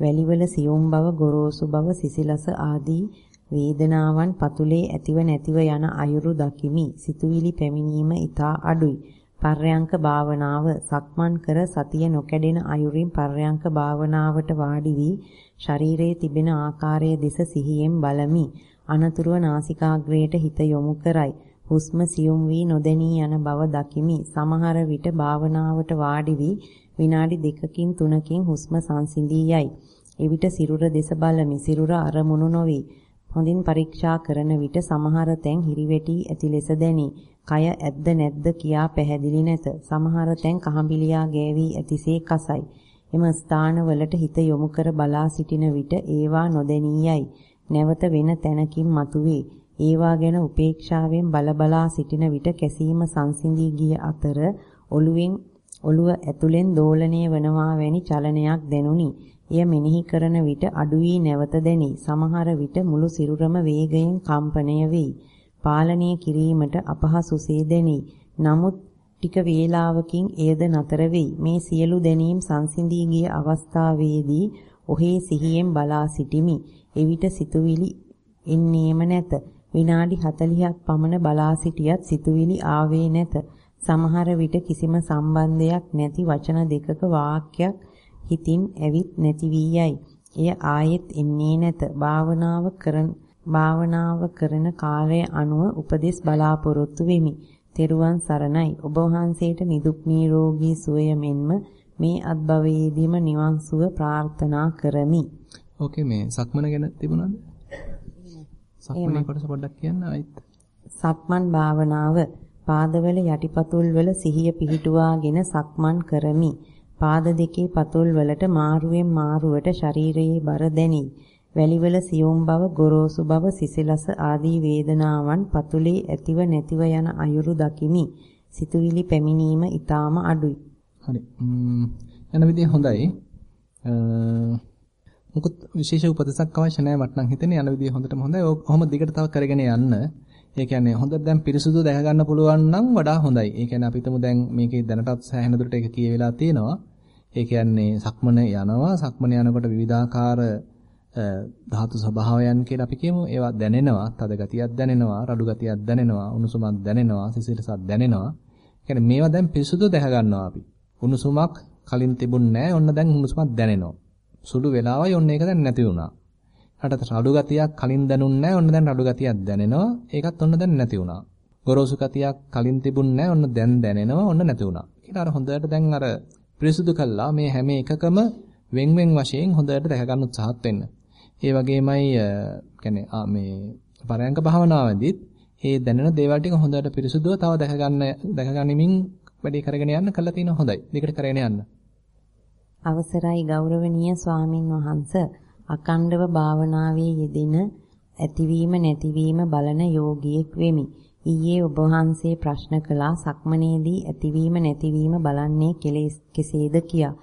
වැලිවල සියුම් බව ගොරෝසු බව සිසිලස ආදී වේදනාවන් පතුලේ ඇතිව නැතිව යන අයුරු දකිමි. සිතුවිලි පැමිණීම ඊටා අඩුයි. පර්යංක භාවනාව සක්මන් කර සතිය නොකැඩෙන අයුරින් පර්යංක භාවනාවට වාඩි වී ශරීරයේ තිබෙන ආකාරය දෙස සිහියෙන් බලමි. අනතුරුව නාසිකාග්‍රයට හිත යොමු කරයි. හුස්ම සියුම් වී නොදැනී යන බව දකිමි. සමහර විට භාවනාවට වාඩි වී විනාඩි දෙකකින් තුනකින් හුස්ම සංසිඳී යයි. එවිට සිරුර දෙස බලමි. සිරුර අරමුණු නොවේ. හොඳින් පරීක්ෂා කරන විට සමහර තැන් හිරිවැටි ඇති ලෙස දැනේ. කය ඇද්ද නැද්ද කියා පැහැදිලි නැත. සමහර තැන් කහඹිලියා ගෑවි ඇතිසේ කසයි. එම ස්ථානවලට හිත යොමු කර බලා සිටින විට ඒවා නොදැනියයි. නැවත වෙන තැනකින් මතුවේ. ඒවා ගැන උපේක්ෂාවෙන් බලබලා සිටින විට කැසීම සංසිඳී ගිය අතර ඔළුවෙන් ඔළුව ඇතුලෙන් දෝලණය වනවා වැනි චලනයක් දැනුනි. එය මෙනෙහි කරන විට අඩු වී නැවත දැනි. සමහර විට මුළු සිරුරම වේගයෙන් කම්පණය වෙයි. පාලනය කිරීමට අපහසුසේ දැනි. නමුත් ටික වේලාවකින් එයද නතර වෙයි. මේ සියලු දැනීම් සංසිඳී ගිය අවස්ථාවේදී ඔහේ සිහියෙන් බලා සිටිමි. එවිට සිතුවිලි එන්නේම නැත. විනාඩි 40ක් පමණ බලා සිටියත් සිතුවිලි ආවේ නැත. සමහර විට කිසිම සම්බන්ධයක් නැති වචන දෙකක වාක්‍යයක් හිතින් ඇවිත් නැති වී යයි. එය ආයෙත් එන්නේ නැත. භාවනාව කරන භාවනාව කරන කාලය අනුව උපදෙස් බලාපොරොත්තු වෙමි. තෙරුවන් සරණයි. ඔබ වහන්සේට නිදුක් නිරෝගී සුවය මෙන්ම මේ අත්භවයේදීම නිවන් සුව ප්‍රාර්ථනා කරමි. ඕකේ මේ සක්මන ගැන තිබුණාද? සක්මනේ කොටස පොඩ්ඩක් කියන්න ආයිත්. සක්මන් භාවනාව පාදවල යටිපතුල් වල සිහිය පිහිටුවාගෙන සක්මන් කරමි. පාද දෙකේ පතුල් වලට මාරුවෙන් මාරුවට ශරීරයේ බර දැනේ. වැලිවල සියුම් බව, ගොරෝසු බව, සිසිලස ආදී වේදනාවන් පතුලේ ඇතිව නැතිව යන අයුරු දකිමි. සිතුවිලි පැමිණීම ඊටාම අඩුයි. හරි. යන විදිය හොඳයි. මොකද විශේෂ උපදේශක් අවශ්‍ය නැහැ මට නම් හිතෙන්නේ යන විදිය හොඳටම හොඳයි. ඔහොම දිගට තව කරගෙන යන්න. ඒ කියන්නේ හොඳට දැන් පිරිසුදු දැක ගන්න පුළුවන් නම් වඩා හොඳයි. ඒ කියන්නේ අපි හිතමු දැන් මේකේ දැනටත් සෑහෙන දුරට ඒක කියවිලා තියෙනවා. ඒ කියන්නේ සක්මන යනවා. සක්මන යනකොට විවිධාකාර ධාතු ස්වභාවයන් කියලා අපි කියමු. ඒවා දැනෙනවා, තද ගතියක් දැනෙනවා, රළු ගතියක් දැනෙනවා, උණුසුමක් දැනෙනවා, සිසිලසක් දැනෙනවා. කියන්නේ මේවා දැන් පිරිසුදු දැක ගන්නවා අපි. උණුසුමක් කලින් තිබුණ නැහැ. ඔන්න දැන් උණුසුමක් දැනෙනවා. සුළු වෙලාවයි ඔන්න ඒක දැන් නැති වුණා. හටත් රළු ගතියක් කලින් දැනුන්නේ නැහැ. ඔන්න දැන් රළු ගතියක් දැනෙනවා. ඒකත් ඔන්න දැන් නැති වුණා. ගොරෝසු ගතියක් කලින් තිබුණ නැහැ. ඔන්න දැන් දැනෙනවා. ඔන්න නැති වුණා. කියලා අර හොඳට දැන් අර පිරිසුදු කළා මේ හැම එකකම වෙන් වෙන් වශයෙන් හොඳට දැක ගන්න උත්සාහත් වෙන්න. ඒ වගේමයි කියන්නේ මේ පරයන්ක භාවනාවේදීත් මේ දැනෙන දේවල් ටික හොඳට පිරිසුදුව තව දැක ගන්න දැක ගනිමින් වැඩි කරගෙන යන්න කළා තියෙන හොඳයි. දෙකට කරගෙන යන්න. අවසරයි ගෞරවනීය ස්වාමින් වහන්ස අකණ්ඩව භාවනාවේ යෙදෙන ඇතිවීම නැතිවීම බලන යෝගියෙක් වෙමි. ඊයේ ඔබ වහන්සේ ප්‍රශ්න කළා සක්මනේදී ඇතිවීම නැතිවීම බලන්නේ කෙසේද කියා.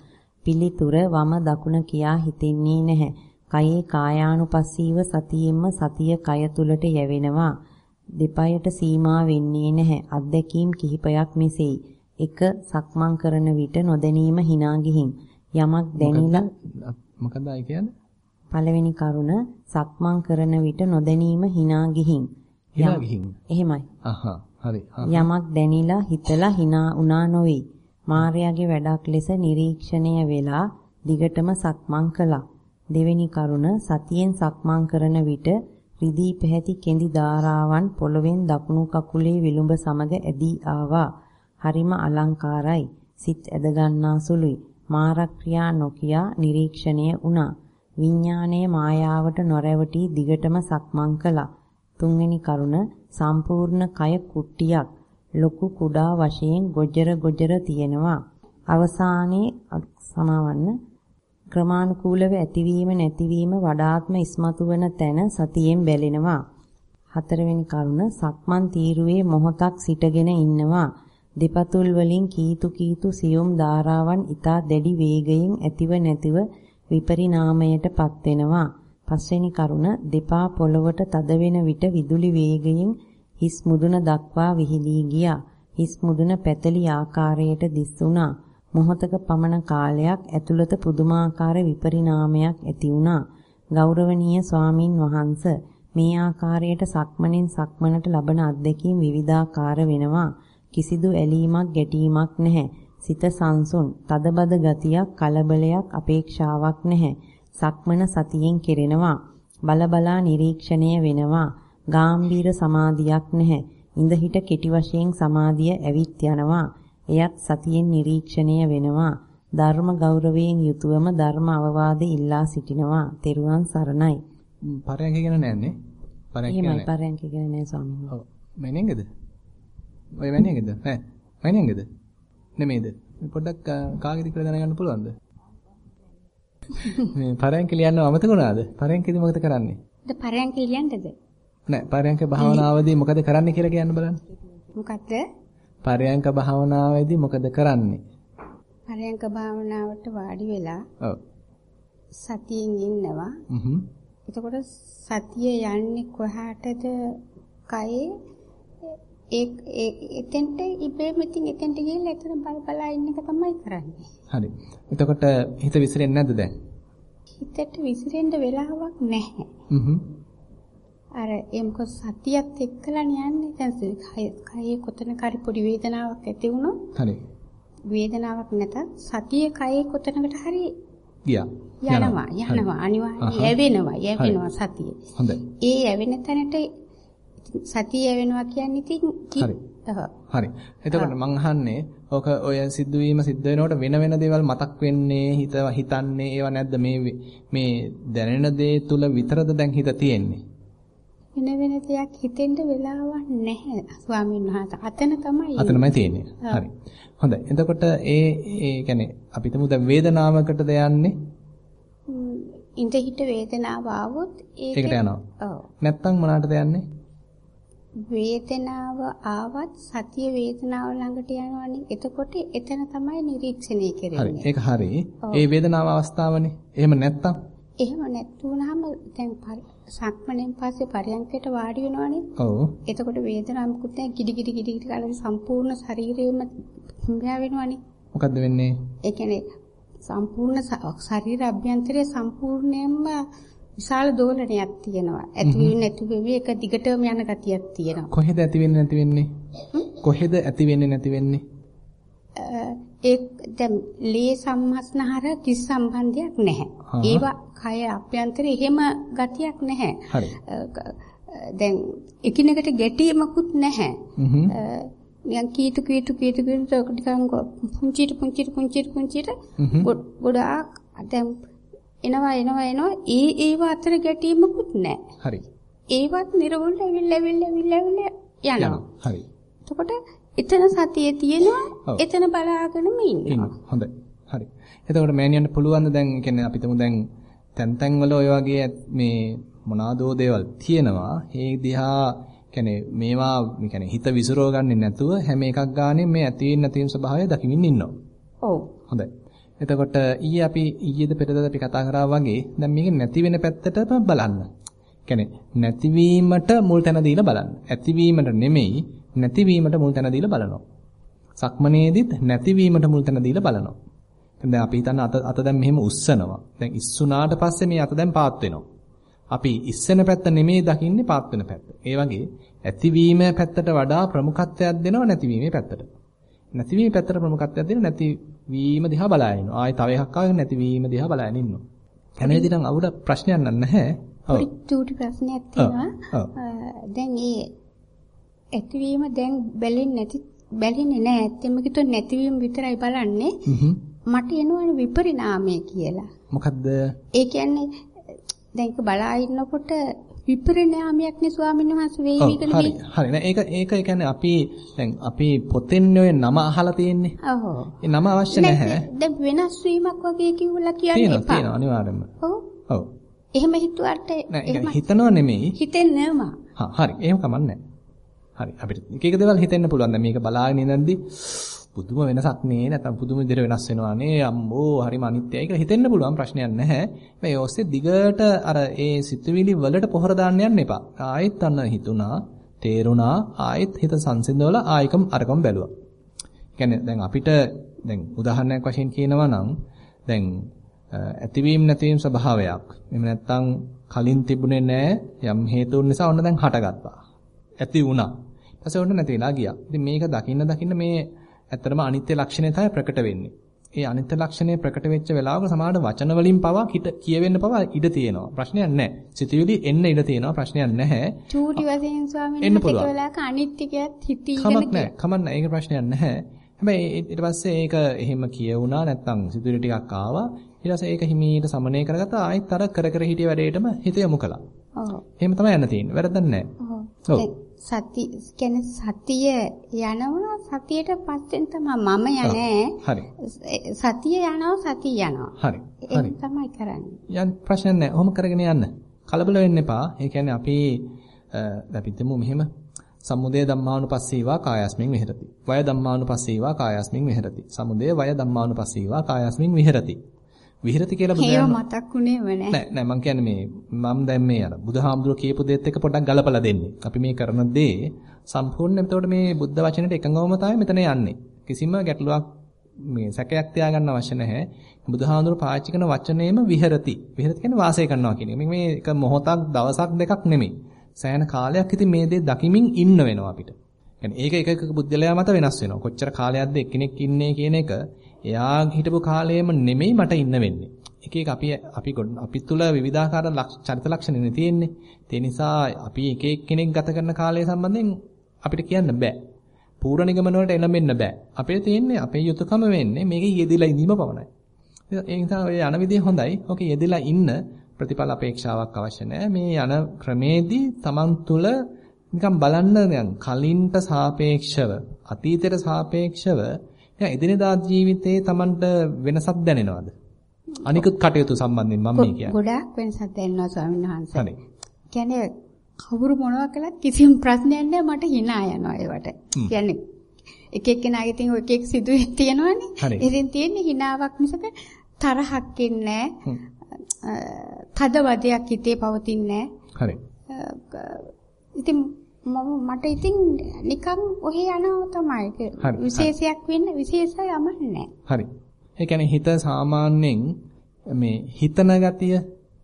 පිළිතුර වම දකුණ කියා හිතෙන්නේ නැහැ. කයේ කායානුපස්සීව සතියෙන්ම සතිය කය තුලට යැවෙනවා. දෙපයට සීමා වෙන්නේ නැහැ. අත්දැකීම් කිහිපයක් මෙසේයි. එක සක්මන් කරන විට නොදැනීම hina ගිහින් යමක් දැනිලා මොකද අය කියන්නේ? පළවෙනි කරුණ සක්මන් කරන විට නොදැනීම hina ගිහින්. Hina ගිහින්. එහෙමයි. අහහ හරි. යමක් දැනිලා හිතලා hina උනා නොවේ. මාර්යාගේ වැඩක් ලෙස නිරීක්ෂණය වෙලා දිගටම සක්මන් කළා. දෙවෙනි කරුණ සතියෙන් සක්මන් කරන විට රිදී පැහැති කෙඳි ධාරාවන් පොළවෙන් දකුණු කකුලේ විලුඹ සමග ඇදී ආවා. හරිම අලංකාරයි. සිත් ඇද ගන්නා සුළුයි. මාරක්‍රියා නොකියා නිරීක්ෂණය වුණා. විඥානයේ මායාවට නොරැවටි දිගටම සක්මන් කළා. තුන්වෙනි කරුණ සම්පූර්ණ කය කුට්ටියක් ලොකු කුඩා වශයෙන් ගොජර ගොජර තියෙනවා. අවසානයේ සමවන්න ක්‍රමානුකූලව ඇතිවීම නැතිවීම වඩාත්ම ඉස්මතු වන තැන සතියෙන් බැලෙනවා. හතරවෙනි කරුණ සක්මන් තීරුවේ මොහොතක් සිටගෙන ඉන්නවා. දෙපතුල් වලින් කීතු කීතු සියුම් ධාරාවන් ඊතා දැඩි වේගයෙන් ඇතිව නැතිව විපරිණාමයටපත් වෙනවා. පස්වෙනි කරුණ දෙපා පොළවට තද වෙන විට විදුලි වේගයෙන් හිස් මුදුන දක්වා විහිදී ගියා. හිස් මුදුන පැතලි ආකාරයට දිස් වුණා. මොහොතක පමණ කාලයක් ඇතුළත පුදුමාකාර විපරිණාමයක් ඇති වුණා. ගෞරවනීය ස්වාමින් වහන්ස මේ ආකාරයට සක්මණෙන් සක්මනට ලබන අත්දැකීම් විවිධාකාර වෙනවා. කිසිදු ඇලීමක් ගැටීමක් නැහැ. සිත සංසුන්, තදබද ගතියක්, කලබලයක්, අපේක්ෂාවක් නැහැ. සක්මන සතියෙන් කෙරෙනවා. බලබලා නිරීක්ෂණය වෙනවා. ගාම්භීර සමාධියක් නැහැ. ඉඳ හිට කෙටි වශයෙන් සමාධිය ඇවිත් යනවා. එයත් සතියෙන් නිරීක්ෂණය වෙනවා. ධර්ම ගෞරවයෙන් යුතුවම ධර්ම අවවාද ඉල්ලා සිටිනවා. තෙරුවන් සරණයි. පරයන්ක ගැන නෑනේ. පරයන්ක එහෙමයි නෑ. පරයන්ක කියලා නෑ ස්වාමීන් වහන්සේ. ඔව්. මැනියන්ගේද? ඔය මැනියන්ගේද? නෑ. මැනියන්ගේද? නෙමෙයිද? පොඩ්ඩක් කාගේද කියලා දැනගන්න පුළුවන්ද? මේ පරයන්ක ලියන්න අමතක වුණාද? පරයන්කේදී මොකද කරන්නේ? ද පරයන්ක ලියන්නද? නෑ පරයන්ක භාවනාවේදී මොකද කරන්නේ කියලා කියන්න බලන්න. මොකද්ද? පරයන්ක භාවනාවේදී මොකද කරන්නේ? පරයන්ක භාවනාවට වාඩි වෙලා ඔව්. සතියෙන් ඉන්නවා. හ්ම්. එතකොට සතිය යන්නේ කොහාටද? කයේ ඒ එතෙන්ට ඉබේම ඉතින් එතෙන්ට ගිහලා එතන බල බලා ඉන්න එක තමයි කරන්නේ. හරි. එතකොට හිත විසිරෙන්නේ නැද්ද දැන්? හිතට විසිරෙන්න වෙලාවක් නැහැ. හ්ම්. අර එම්ක සතියත් එක්කලා යන්නේ දැන් කය කොතනක හරි පොඩි වේදනාවක් ඇති වුණොත් හරි. වේදනාවක් නැතත් සතිය කයේ කොතනකට හරි ගියා. යනවා යනවා අනිවාර්යයෙන් යැවෙනවා යැවෙනවා සතිය. හොඳයි. ඒ යැවෙන තැනට සතිය යැවෙනවා කියන්නේ ඉතින් හරි. හරි. එතකොට මං අහන්නේ ඕක ඔය සිද්ධ වීම සිද්ධ වෙනකොට වෙන වෙන දේවල් මතක් වෙන්නේ හිත හිතන්නේ ඒවා නැද්ද මේ මේ දැනෙන දේ තුල විතරද දැන් හිත තියෙන්නේ? වෙන වෙන දෙයක් හිතෙන්න වෙලාවක් නැහැ ස්වාමීන් වහන්සේ. අතන තමයි අතනමයි තියෙන්නේ. හරි. හොඳයි. එතකොට ඒ ඒ කියන්නේ අපි හිතමු දැන් වේදනාවකටද යන්නේ? ඉඳ හිට වේදනාව ආවොත් ඒක ඒකට යනවා. ඔව්. නැත්තම් මොනකටද යන්නේ? වේදනාව ආවත් සතිය වේදනාව ළඟට යනවනේ. එතකොට එතන තමයි නිරීක්ෂණය හරි. කරන්නේ. ඒක හරි. ඒ වේදනාව අවස්ථාවනේ. එහෙම නැත්තම් එහෙම නැත්තුනහම දැන් සක්මණෙන් පස්සේ පරයන්කයට වාඩි වෙනවනේ. ඔව්. එතකොට වේදනාවක් මුකුත් නැහැ. ගිඩි ගිඩි ගිඩි ගිඩි කාලේ සම්පූර්ණ ශරීරයම හිඹා වෙනවනේ. මොකද්ද වෙන්නේ? ඒ කියන්නේ සම්පූර්ණ ශරීර අභ්‍යන්තරයේ සම්පූර්ණයෙන්ම විශාල දෝලනයක් තියෙනවා. ඇතිවෙන්නේ නැතිවෙන්නේ එක දිගටම යන ගතියක් තියෙනවා. කොහෙද ඇති වෙන්නේ නැති වෙන්නේ? කොහෙද ඇති වෙන්නේ නැති වෙන්නේ? ඒ දැන් ලේ සම්මස්නහර කිසි සම්බන්ධයක් නැහැ. ඒවා කය අභ්‍යන්තරේ එහෙම ගතියක් නැහැ. හරි. දැන් එකිනෙකට ගැටීමකුත් නැහැ. නිකන් කීතු කීතු කීතු කීතු ගො- පුංචිට පුංචිට පුංචිට පුංචිට ගොඩාක් දැන් එනවා එනවා එනවා ඒ ඒව අතර ගැටීමකුත් නැහැ. හරි. ඒවත් නිර්වුල් ඇවිල්ලා ඇවිල්ලා ඇවිල්ලා ඇවිල්ලා යනවා. හරි. එතකොට එතන සතිය තියෙනවා. එතන බලාගෙනම ඉන්නවා. ඉන්න. හොඳයි. හරි. එතකොට මෑනියන්ට පුළුවන් දැන් කියන්නේ අපිටම දැන් තැන් තැන් වල ඔය වගේ මේ මොනවාදෝ දේවල් තියෙනවා. ඒ දිහා කියන්නේ මේවා මේ කියන්නේ හිත විසිරව ගන්නේ නැතුව හැම එකක් ගානේ මේ ඇති වෙන නැති වෙන ස්වභාවය දකිමින් ඉන්නවා. ඔව්. හොඳයි. එතකොට ඊයේ අපි ඊයේද පෙරේද අපි කතා කරා වගේ දැන් මේක නැති වෙන පැත්තට බලන්න. කියන්නේ නැතිවීමට මුල් තැන දීලා බලන්න. ඇතිවීමට නෙමෙයි නැතිවීමට මුල් තැන දීලා බලනවා. සක්මනේදිත් නැතිවීමට මුල් තැන දීලා බලනවා. දැන් අපි හිතන්න අත අත දැන් මෙහෙම උස්සනවා. දැන් ඉස්සුනාට පස්සේ මේ අත දැන් පාත් වෙනවා. අපි ඉස්සෙන පැත්ත නෙමෙයි දකින්නේ පාත් වෙන පැත්ත. ඒ වගේ ඇතිවීම පැත්තට වඩා ප්‍රමුඛත්වයක් දෙනවා නැතිවීමේ පැත්තට. නැතිවීම පැත්තට ප්‍රමුඛත්වයක් දෙන නැතිවීම දිහා බලාගෙන ඉන්නවා. ආයේ තව එකක් ආගෙන නැතිවීම දිහා බලාගෙන ඉන්නවා. කැමති නම් අවුල ප්‍රශ්නයක් නැහැ. ඔව්. චූටි ප්‍රශ්නයක් තියෙනවා. දැන් ඒ ඇතිවීම දැන් බැලෙන්නේ නැති බැලෙන්නේ නැහැ. ඇත්තම කිව්වොත් නැතිවීම විතරයි බලන්නේ. මට එනවනේ විපරිණාමය කියලා. මොකද්ද? ඒ කියන්නේ දැන් ඒක බලා ඉන්නකොට විපරිණාමයක් නේ ස්වාමීන් වහන්සේ වෙයි වීගෙන හරි. හරි. නෑ ඒක ඒක ඒ කියන්නේ අපි දැන් අපි පොතෙන් ඔය නම අහලා තියෙන්නේ. ඔව්. ඒ නම අවශ්‍ය නැහැ. දැන් වෙනස් වීමක් වගේ කිව්වලා කියන්න එපා. තියෙනවා අනිවාර්යෙන්ම. ඔව්. ඔව්. එහෙම හිතුවට එහෙම හිතනව නෙමෙයි. හිතෙන්නේ නෑම. හා හරි. එහෙම කමන්නේ හරි. අපිට එක එක දේවල් හිතෙන්න පුළුවන්. දැන් මේක බලාගෙන ඉඳන්දි පුදුම වෙනසක් නේ නැත්නම් පුදුම විදිහට වෙනස් වෙනවා නේ අම්බෝ හරිම අනිත්‍යයි කියලා හිතෙන්න පුළුවන් ප්‍රශ්නයක් නැහැ. මේ ඔස්සේ දිගට අර ඒ සිතුවිලි වලට පොහොර දාන්න යන්න එපා. ආයෙත් අන්න හිතුණා, තේරුණා, ආයෙත් හිත සංසිඳවලා ආයකම් අරකම් බැලුවා. කියන්නේ දැන් අපිට දැන් උදාහරණයක් වශයෙන් කියනවා නම් දැන් අ, ඇතිවීම නැතිවීම ස්වභාවයක්. එහෙම නැත්නම් කලින් තිබුණේ නැහැ යම් හේතුන් නිසා ඔන්න දැන් හටගත්තා. ඇති වුණා. ඊපස්සේ ඔන්න නැති වෙලා ගියා. ඉතින් මේක දකින්න දකින්න මේ ඇත්තටම අනිත්‍ය ලක්ෂණය තමයි ප්‍රකට වෙන්නේ. ඒ අනිත්‍ය ලක්ෂණය ප්‍රකට වෙච්ච වෙලාවක සමහරට වචන වලින් පවා හිත කියවෙන්න පවා ඉඩ තියෙනවා. ප්‍රශ්නයක් නැහැ. සිතුවිලි එන්න ඉඩ තියෙනවා. ප්‍රශ්නයක් නැහැ. චූටි වශයෙන් ස්වාමීන් වහන්සේ. වෙලාවක අනිත්‍යකයක් හිතීගෙන කමක් නැහැ. කමක් නැහැ. ඒක ප්‍රශ්නයක් නැහැ. හැබැයි ඊට පස්සේ ඒක එහෙම කියවුණා නැත්නම් සිතුවිලි ටිකක් ආවා. ඊට පස්සේ ඒක හිමීට සමනය කරගත්තා. ආයෙත් අර කර කර හිටිය වැඩේටම හිත යොමු කළා. ඔව්. එහෙම තමයි යන්න තියෙන්නේ. වැරද්දක් නැහැ. ඔව්. සති කියන්නේ සතිය යනවා සතියට පස්සෙන් තමයි මම යන්නේ. හරි. සතිය යනවා සතිය යනවා. හරි. ඒක. තමයි කරන්නේ. යන් ප්‍රශ්න නැහැ. ඔහොම කරගෙන යන්න. කලබල වෙන්න එපා. ඒ කියන්නේ අපි දැන් මෙහෙම සමුදය ධම්මානුපස්සීවා කායස්මින් විහෙරති. වය ධම්මානුපස්සීවා කායස්මින් විහෙරති. සමුදය වය ධම්මානුපස්සීවා කායස්මින් විහෙරති. විහෙරති කියලා බුදුහාම මතක් උනේම නෑ. නෑ නෑ මම කියන්නේ මේ මම දැන් මේ අර බුදුහාමුදුර කියපු දෙයත් එක පොඩ්ඩක් ගලපලා දෙන්නේ. අපි මේ කරන දේ සම්පූර්ණ එතකොට මේ බුද්ධ වචනෙට එකඟවම තමයි මෙතන යන්නේ. කිසිම ගැටලුවක් මේ සැකයක් තියාගන්න අවශ්‍ය නැහැ. බුදුහාමුදුර පාවිච්චි කරන වචනේම විහෙරති. විහෙරති කියන්නේ වාසය කරනවා කියන එක. මේ එක මොහොතක් දවසක් දෙකක් නෙමෙයි. සෑහෙන කාලයක් ඉතින් මේ දේ දකිමින් ඉන්න වෙනවා අපිට. කියන්නේ ඒක එක එක බුද්ධලයා මත වෙනස් වෙනවා. කොච්චර කාලයක්ද එක්කෙනෙක් ඉන්නේ කියන එක එයා හිටපු කාලයේම නෙමෙයි මට ඉන්න වෙන්නේ. එක එක අපි අපි අපි තුල විවිධාකාර චරිත ලක්ෂණ තියෙන්නේ. ඒ නිසා අපි එක එක්කෙනෙක් ගත කරන කාලය සම්බන්ධයෙන් අපිට කියන්න බෑ. පූර්ණ නිගමන වලට එළඹෙන්න බෑ. අපේ තියෙන්නේ අපේ යුතුයකම වෙන්නේ මේකේ යෙදিলা ඉඳීම පමණයි. ඒ නිසා ඔය යන විදිය හොඳයි. ඔකේ යෙදিলা ඉන්න ප්‍රතිඵල අපේක්ෂාවක් අවශ්‍ය නැහැ. මේ යන ක්‍රමේදී Taman තුල නිකන් බලන්න දැන් කලින්ට සාපේක්ෂව අතීතයට සාපේක්ෂව දැන් එදිනෙදා ජීවිතේ Tamanට වෙනසක් දැනෙනවද? අනිකුත් කටයුතු සම්බන්ධයෙන් මම මේ කියන්නේ. ගොඩාක් වෙනසක් දැනෙනවා ස්වාමීන් වහන්සේ. හරි. කියන්නේ කවුරු මොනවා කළත් කිසිම ප්‍රශ්නයක් නැහැ මට hina යනවා ඒවට. කියන්නේ එක එක්කෙනාගේ තියෙන එක එක සිදුවේ තියෙනවනේ. ඉතින් තියෙන්නේ hinaවක් මිසක තරහක් ඉන්නේ තද වදයක් හිතේ පවතින්නේ හරි. ඉතින් මම මට ඉතින් නිකන් ඔහේ යනවා තමයි. විශේෂයක් වෙන්න විශේෂය යමන්නේ හරි. ඒ කියන්නේ හිත සාමාන්‍යයෙන් මේ හිතන ගතිය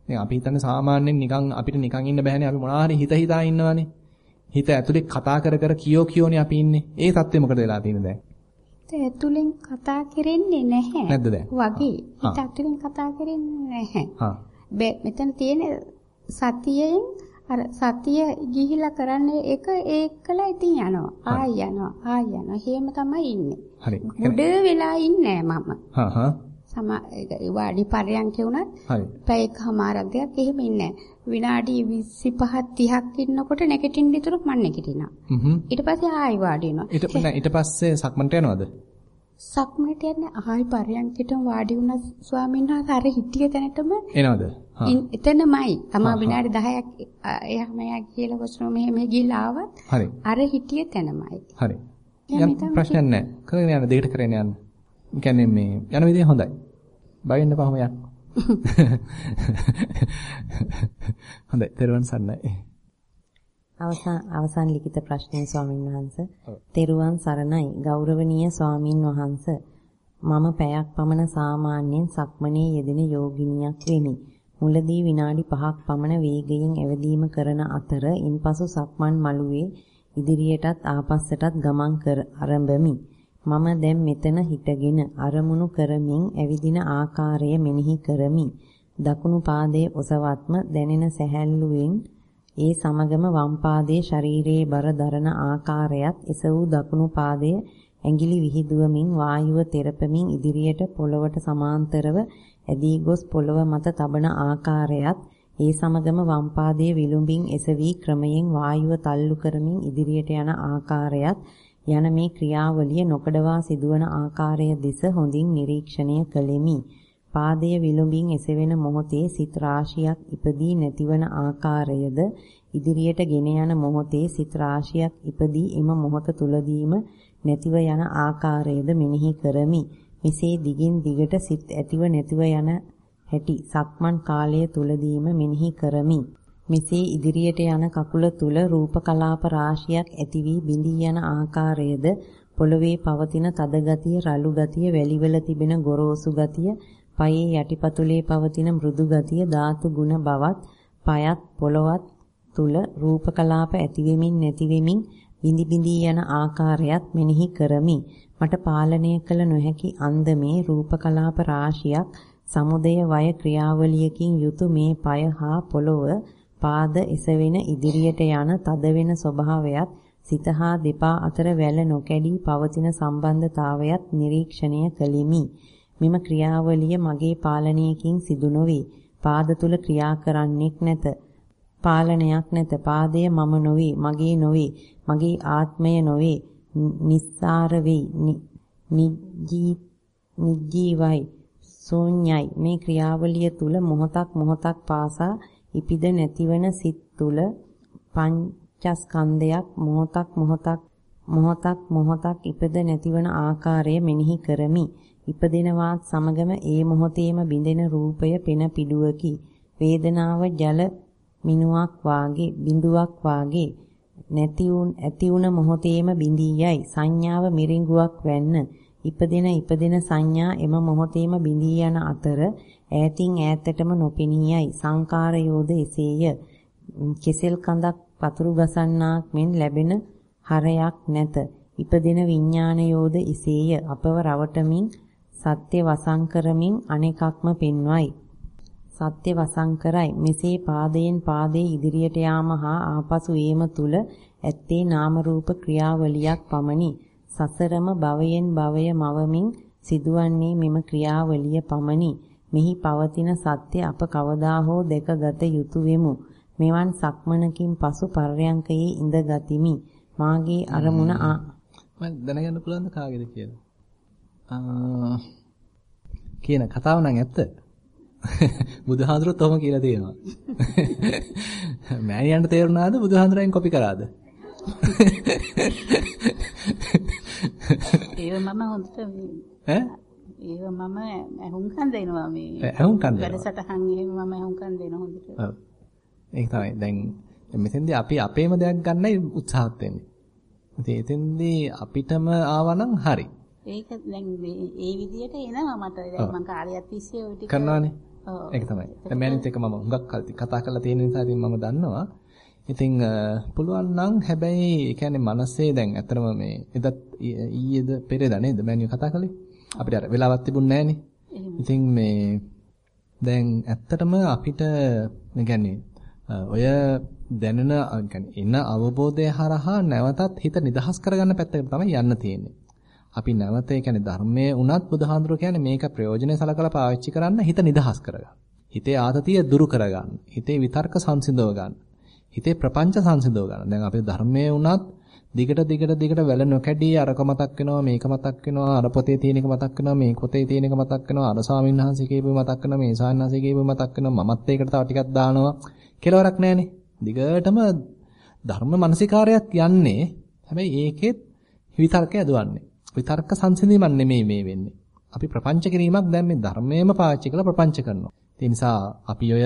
දැන් අපි හිතන්නේ සාමාන්‍යයෙන් නිකන් අපිට නිකන් ඉන්න බෑනේ අපි මොනවා හරි හිත හිතා ඉන්නවනේ. හිත ඇතුලේ කතා කර කර කියෝ කියෝනේ අපි ඉන්නේ. ඒ தත්ත්වෙ මොකද වෙලා තියෙන්නේ දැන්? හිත ඇතුලෙන් කතා කරන්නේ නැහැ. නැද්ද දැන්? වගේ. හිත ඇතුලෙන් කතා කරන්නේ නැහැ. හා. මෙතන තියෙන සතියෙන් අර සතිය ගිහිලා කරන්නේ එක ඒකලා ඉතින් යනවා. ආය යනවා. ආය යනවා. එහෙම තමයි ඉන්නේ. හරි. මුඩ වෙලා ඉන්නේ මම. හා හා. සම වාඩි පරයන්ක වුණත් හරි. පැය එකමාරක් දෙයක් එහෙම ඉන්නේ විනාඩි 25 30ක් ඉන්නකොට නැගිටින්න ඉතුරු මම නැගිටිනවා. හ්ම්. ඊට පස්සේ ආයි වාඩි වෙනවා. ඊට ඊට පස්සේ සක්මන්ට යනවද? සක්මනට යන්නේ ආයි පරයන්කටම වාඩි වුණා ස්වාමීන් වහන්සේ අර හිටිය තැනටම එනවද? එතනමයි. තමා විනාඩි 10ක් එහා මෙහා කියලා කොච්චර මෙහෙ මෙහෙ ගිහිල්ලා ආවත් හරි. අර හිටිය තැනමයි. හරි. යම් ප්‍රශ්නයක් නැහැ. කරගෙන යන්න දෙකට කරගෙන යන්න. කියන්නේ මේ යන විදිය හොඳයි. බය වෙන්න පහම යන්න. හොඳයි. තෙරුවන් සරණයි. අවසන් අවසන් ලිඛිත ප්‍රශ්නය ස්වාමින් වහන්සේ. තෙරුවන් සරණයි ගෞරවනීය ස්වාමින් වහන්සේ. මම පැයක් පමණ සාමාන්‍යයෙන් සක්මනේ යෙදෙන යෝගිනියක් වෙමි. මුලදී විනාඩි 5ක් පමණ වේගයෙන් ඇවිදීම කරන අතර ඉන්පසු සක්මන් මළුවේ ඉදිරියටත් ආපස්සටත් ගමන් කර ආරම්භමි. මම දැන් මෙතන හිටගෙන අරමුණු කරමින් ඇවිදින ආකාරය මෙනෙහි කරමි. දකුණු පාදයේ ඔසවත්ම දැනෙන සැහැල්ලුවෙන් ඒ සමගම වම් පාදයේ ශරීරයේ බර දරන ආකාරයත් එසවූ දකුණු පාදයේ ඇඟිලි විහිදුවමින් වායුව තෙරපමින් ඉදිරියට පොළවට සමාන්තරව ඇදී ගොස් පොළව මත තබන ආකාරයත් ඒ සමගම වම් පාදයේ විලුඹින් එසවි ක්‍රමයෙන් වායුව තල්ලු කරමින් ඉදිරියට යන ආකාරයත් යන මේ ක්‍රියාවලිය නොකඩවා සිදුවන ආකාරය දෙස හොඳින් නිරීක්ෂණය කළෙමි. පාදයේ විලුඹින් එසවෙන මොහොතේ සිත රාශියක් ඉපදී නැතිවන ආකාරයද ඉදිරියට ගෙන යන මොහොතේ සිත රාශියක් ඉපදී එම මොහොත තුලදීම නැතිව යන ආකාරයද මෙනෙහි කරමි. මෙසේ දිගින් දිගට සිත් ඇතිව නැතිව යන හැටි සක්මන් කාලය තුලදීම මෙනෙහි කරමි. මෙසේ ඉදිරියට යන කකුල තුල රූප කලාප රාශියක් ඇති වී බිඳී යන ආකාරයද පොළවේ පවතින තද ගතිය, රළු ගතිය, වැලිවල තිබෙන ගොරෝසු ගතිය, පයේ යටිපතුලේ පවතින මෘදු ගතිය, ධාතු ගුණ බවත්, පයත් පොළවත් තුල රූප කලාප ඇති වෙමින් නැති වෙමින් බිඳි බිඳී යන ආකාරයත් මෙනෙහි කරමි. මට පාලනය කළ නොහැකි අන්දමේ රූප කලාප රාශියක් සමුදය වය ක්‍රියාවලියකින් යුතු මේ পায় හා පොළොව පාද එසවෙන ඉදිරියට යන තද වෙන ස්වභාවයත් සිත හා දෙපා අතර වැල නොකැඩී පවතින සම්බන්ධතාවයත් නිරීක්ෂණය කළෙමි. මෙම ක්‍රියාවලිය මගේ පාලනයකින් සිදු නොවේ. පාද තුල ක්‍රියා කරන්නෙක් නැත. පාලනයක් නැත. පාදය මම නොවේ, මගේ නොවේ, මගේ ආත්මය නොවේ. නිස්සාර වෙයි, නිජීවයි, ශූන්‍යයි. මේ ක්‍රියාවලිය තුල මොහොතක් මොහොතක් පාසා ඉපිද නැතිවන සිත් තුල පංචස්කන්ධයක් මොහොතක් මොහොතක් මොහොතක් මොහොතක් ඉපද නැතිවන ආකාරය මෙනෙහි කරමි. ඉපදෙනවත් සමගම ඒ මොහොතේම බිඳෙන රූපය පෙන පිඩුවකි. වේදනාව ජල මිනුවක් වාගේ බිඳුවක් වාගේ නැති වුන් ඇති වුණ මොහොතේම බිඳී යයි. සංඥාව මිරිඟුවක් වැන්න. ඉපදෙන ඉපදෙන සංඥා එම මොහොතේම බිඳී යන අතර ඈතින් ඈතටම නොපෙනී යයි. සංකාරයෝද එසේය. කෙසෙල් කඳක් පතුරු ගසන්නාක් මෙන් ලැබෙන හරයක් නැත. ඉපදෙන විඥානයෝද එසේය. අපව රවටමින් සත්‍ය වසං කරමින් අනෙකක්ම පෙන්වයි. සත්‍ය වසං කරයි. මෙසේ පාදයෙන් පාදේ ඉදිරියට යාම හා ආපසු වීම තුල ඇත්තේ නාම රූප ක්‍රියාවලියක් පමණි. සසරම භවයෙන් භවය මවමින් සිදුවන්නේ මෙම ක්‍රියාවලිය පමණි. මෙහි පවතින සත්‍ය අප කවදා හෝ දැකගත යුතු වෙමු. මෙවන් සක්මනකින් පසු පර්යංකයේ ඉඳ ගතිමි. මාගේ අරමුණ මම දැනගන්න පුළුවන්ද කාගේද කියලා? කියන කතාව නම් ඇත්ත. බුදුහාඳුරත් ඔහොම කියලා තියෙනවා. මෑණියන්ට තේරුණාද බුදුහාඳුරෙන් කොපි කරාද? ඒව මම හොඳට ඈ? ඒව මම අහුම්කම් දෙනවා මේ. අහුම්කම් දෙනවා. වැඩසටහන් එහෙම මම අහුම්කම් දෙනවා හොඳට. ඔව්. ඒක තමයි. දැන් මෙතෙන්දී අපි අපේම දෙයක් ගන්නයි උත්සාහත් වෙන්නේ. ඉතින් එතෙන්දී අපිටම ආවනම් හරි. ඒක දැන් ඒ විදියට එනවා මට දැන් මම කාලයක් තිස්සේ ওই ටික කරනවානේ. ඒක තමයි. දැන් මෑනිත් එක මම හුඟක් කතා කරලා තියෙන නිසා ඉතින් මම දන්නවා. ඉතින් පුළුවන් නම් හැබැයි ඒ කියන්නේ මනසේ දැන් ඇත්තම මේ එදත් ඊයේද පෙරේද නේද මෑනිය කතා කළේ? අපිට අර වෙලාවක් තිබුණේ නැහනේ. ඉතින් මේ දැන් ඇත්තටම අපිට يعني ඔය දැනෙන එන අවබෝධය හරහා නැවතත් හිත නිදහස් කරගන්න පැත්තකට තමයි යන්න තියෙන්නේ. අපි නැවත ඒ කියන්නේ ධර්මයේ උනත් බුදුහාඳුර කියන්නේ මේක ප්‍රයෝජනෙ සලකලා පාවිච්චි කරන්න හිත නිදහස් කරගන්න. හිතේ ආතතිය දුරු කරගන්න. හිතේ විතර්ක සංසිඳව ගන්න. හිතේ ප්‍රපංච සංසිඳව ගන්න. දැන් අපි ධර්මයේ උනත් දිගට දිගට දිගට වැල නොකැඩී අරක මතක් වෙනවා මේක මතක් වෙනවා අර පොතේ තියෙන එක මතක් වෙනවා මේ පොතේ තියෙන එක මතක් වෙනවා අර ස්වාමීන් වහන්සේ කියපු මතක් වෙනවා මේ ස්වාමීන් වහන්සේ කියපු මතක් වෙනවා මමත් ඒකට තව ටිකක් දානවා කෙලවරක් නැහනේ. දිගටම ධර්ම මානසිකාරයක් යන්නේ හැබැයි ඒකෙත් විතර්කය දුවන්නේ. විතර්ක සංසිඳීමක් නෙමෙයි මේ වෙන්නේ. අපි ප්‍රපංච කිරීමක් දැන් මේ ධර්මයේම පාවිච්චි කරලා ප්‍රපංච කරනවා. ඒ නිසා අපි ඔය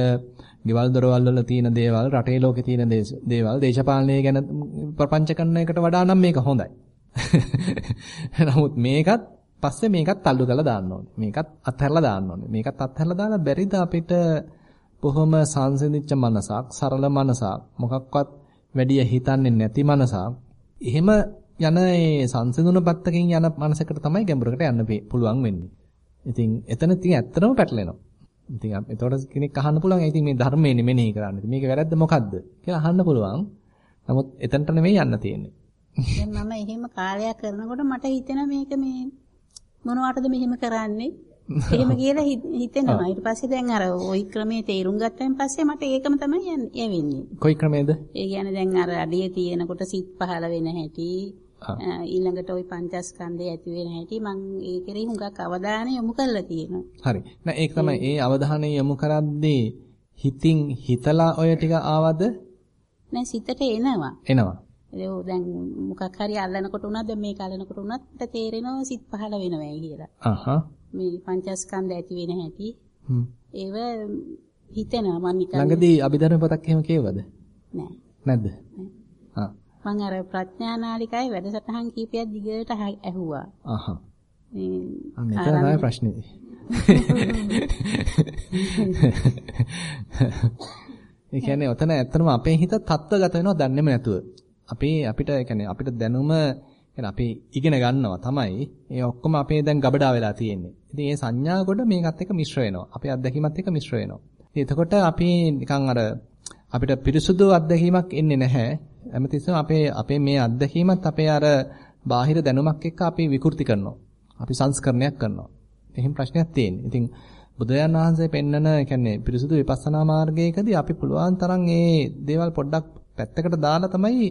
ගෙවල් දොරවල් වල තියෙන දේවල්, රටේ ලෝකේ තියෙන දේවල්, දේශපාලනය ගැන ප්‍රපංච කරන එකට වඩා නම් මේක හොඳයි. නමුත් මේකත් පස්සේ මේකත් තල්ලු කරලා දාන්න ඕනේ. මේකත් අත්හැරලා දාන්න ඕනේ. මේකත් අත්හැරලා දාලා බැරිද අපිට බොහොම සංසිඳිච්ච මනසක්, සරල මනසක්, මොකක්වත් වැඩි හිතන්නේ නැති මනසක්. එහෙම යන ඒ සංසිඳුන පැත්තකින් යන මනසකට තමයි ගැඹුරකට යන්න පුළුවන් වෙන්නේ. ඉතින් එතන ඉතින් ඇත්තටම පැටලෙනවා. ඉතින් එතකොට කෙනෙක් අහන්න පුළුවන් ඉතින් මේ ධර්මයේ නෙමෙයි කරන්නේ. මේක වැරද්ද මොකද්ද කියලා අහන්න පුළුවන්. නමුත් එතනට නෙමෙයි යන්න තියෙන්නේ. දැන් මම එහෙම කාලයක් කරනකොට මට හිතෙනවා මේක මේ මොනවටද මෙහෙම කරන්නේ? එහෙම කියලා හිතෙනවා. ඊට පස්සේ දැන් අර ওই ක්‍රමයේ තේරුම් ගත්තයින් පස්සේ මට ඒකම තමයි යවෙන්නේ. කොයි ක්‍රමයේද? ඒ කියන්නේ දැන් අර අඩිය තියෙනකොට සිත් පහළ වෙන හැටි ඊළඟට ওই පංචස්කන්ධය ඇති වෙන හැටි මම ඒ කෙරෙහි හුඟක් අවධානය යොමු කරලා තියෙනවා. හරි. නෑ ඒක තමයි ඒ අවධානය යොමු කරද්දී හිතින් හිතලා ඔය ටික ආවද? නෑ සිතට එනවා. එනවා. ඒ දැන් මොකක් හරි අල්ලනකොට උනත් දැන් මේක අල්ලනකොට උනත් තේරෙනවා සිත් පහළ වෙනවා කියලා. අහහ. මේ පංචස්කන්ධ ඇති වෙන හැටි. හ්ම්. ඒව හිතෙනවා මම නිකන්. ළඟදී අභිධර්ම පොතක් එහෙම කියවද? නෑ. නැද්ද? ආ. මම අර ප්‍රඥා නාලිකාවේ වැඩසටහන් කීපයක් දිගට ඇහුවා. අහහ. මේ එතන තමයි ප්‍රශ්නේ. ඒ කියන්නේ ඔතන ඇත්තටම අපේ හිත තත්ත්වගත වෙනවා දන්නේම නැතුව. අපි අපිට ඒ කියන්නේ අපිට දැනුම කියන්නේ අපි ඉගෙන ගන්නවා තමයි. ඒ ඔක්කොම අපේ දැන් ගබඩා වෙලා තියෙන්නේ. ඉතින් මේ සංඥා කොට මේකත් එක්ක මිශ්‍ර වෙනවා. අපේ අත්දැකීමත් එක්ක මිශ්‍ර වෙනවා. එතකොට අපි නිකන් අර අපිට පිරිසුදු අත්දැකීමක් එන්නේ නැහැ. හැමතිස්සෙම අපේ අපේ මේ අත්දැකීමත් අපේ අර බාහිර දැනුමක් එක්ක අපි විකෘති කරනවා. අපි සංස්කරණයක් කරනවා. එහෙම ප්‍රශ්නයක් තියෙන්නේ. ඉතින් බුදුරජාණන් වහන්සේ පෙන්නන කියන්නේ පිරිසුදු විපස්සනා මාර්ගයකදී අපි පුළුවන් තරම් මේ දේවල් පොඩ්ඩක් පැත්තකට දාලා තමයි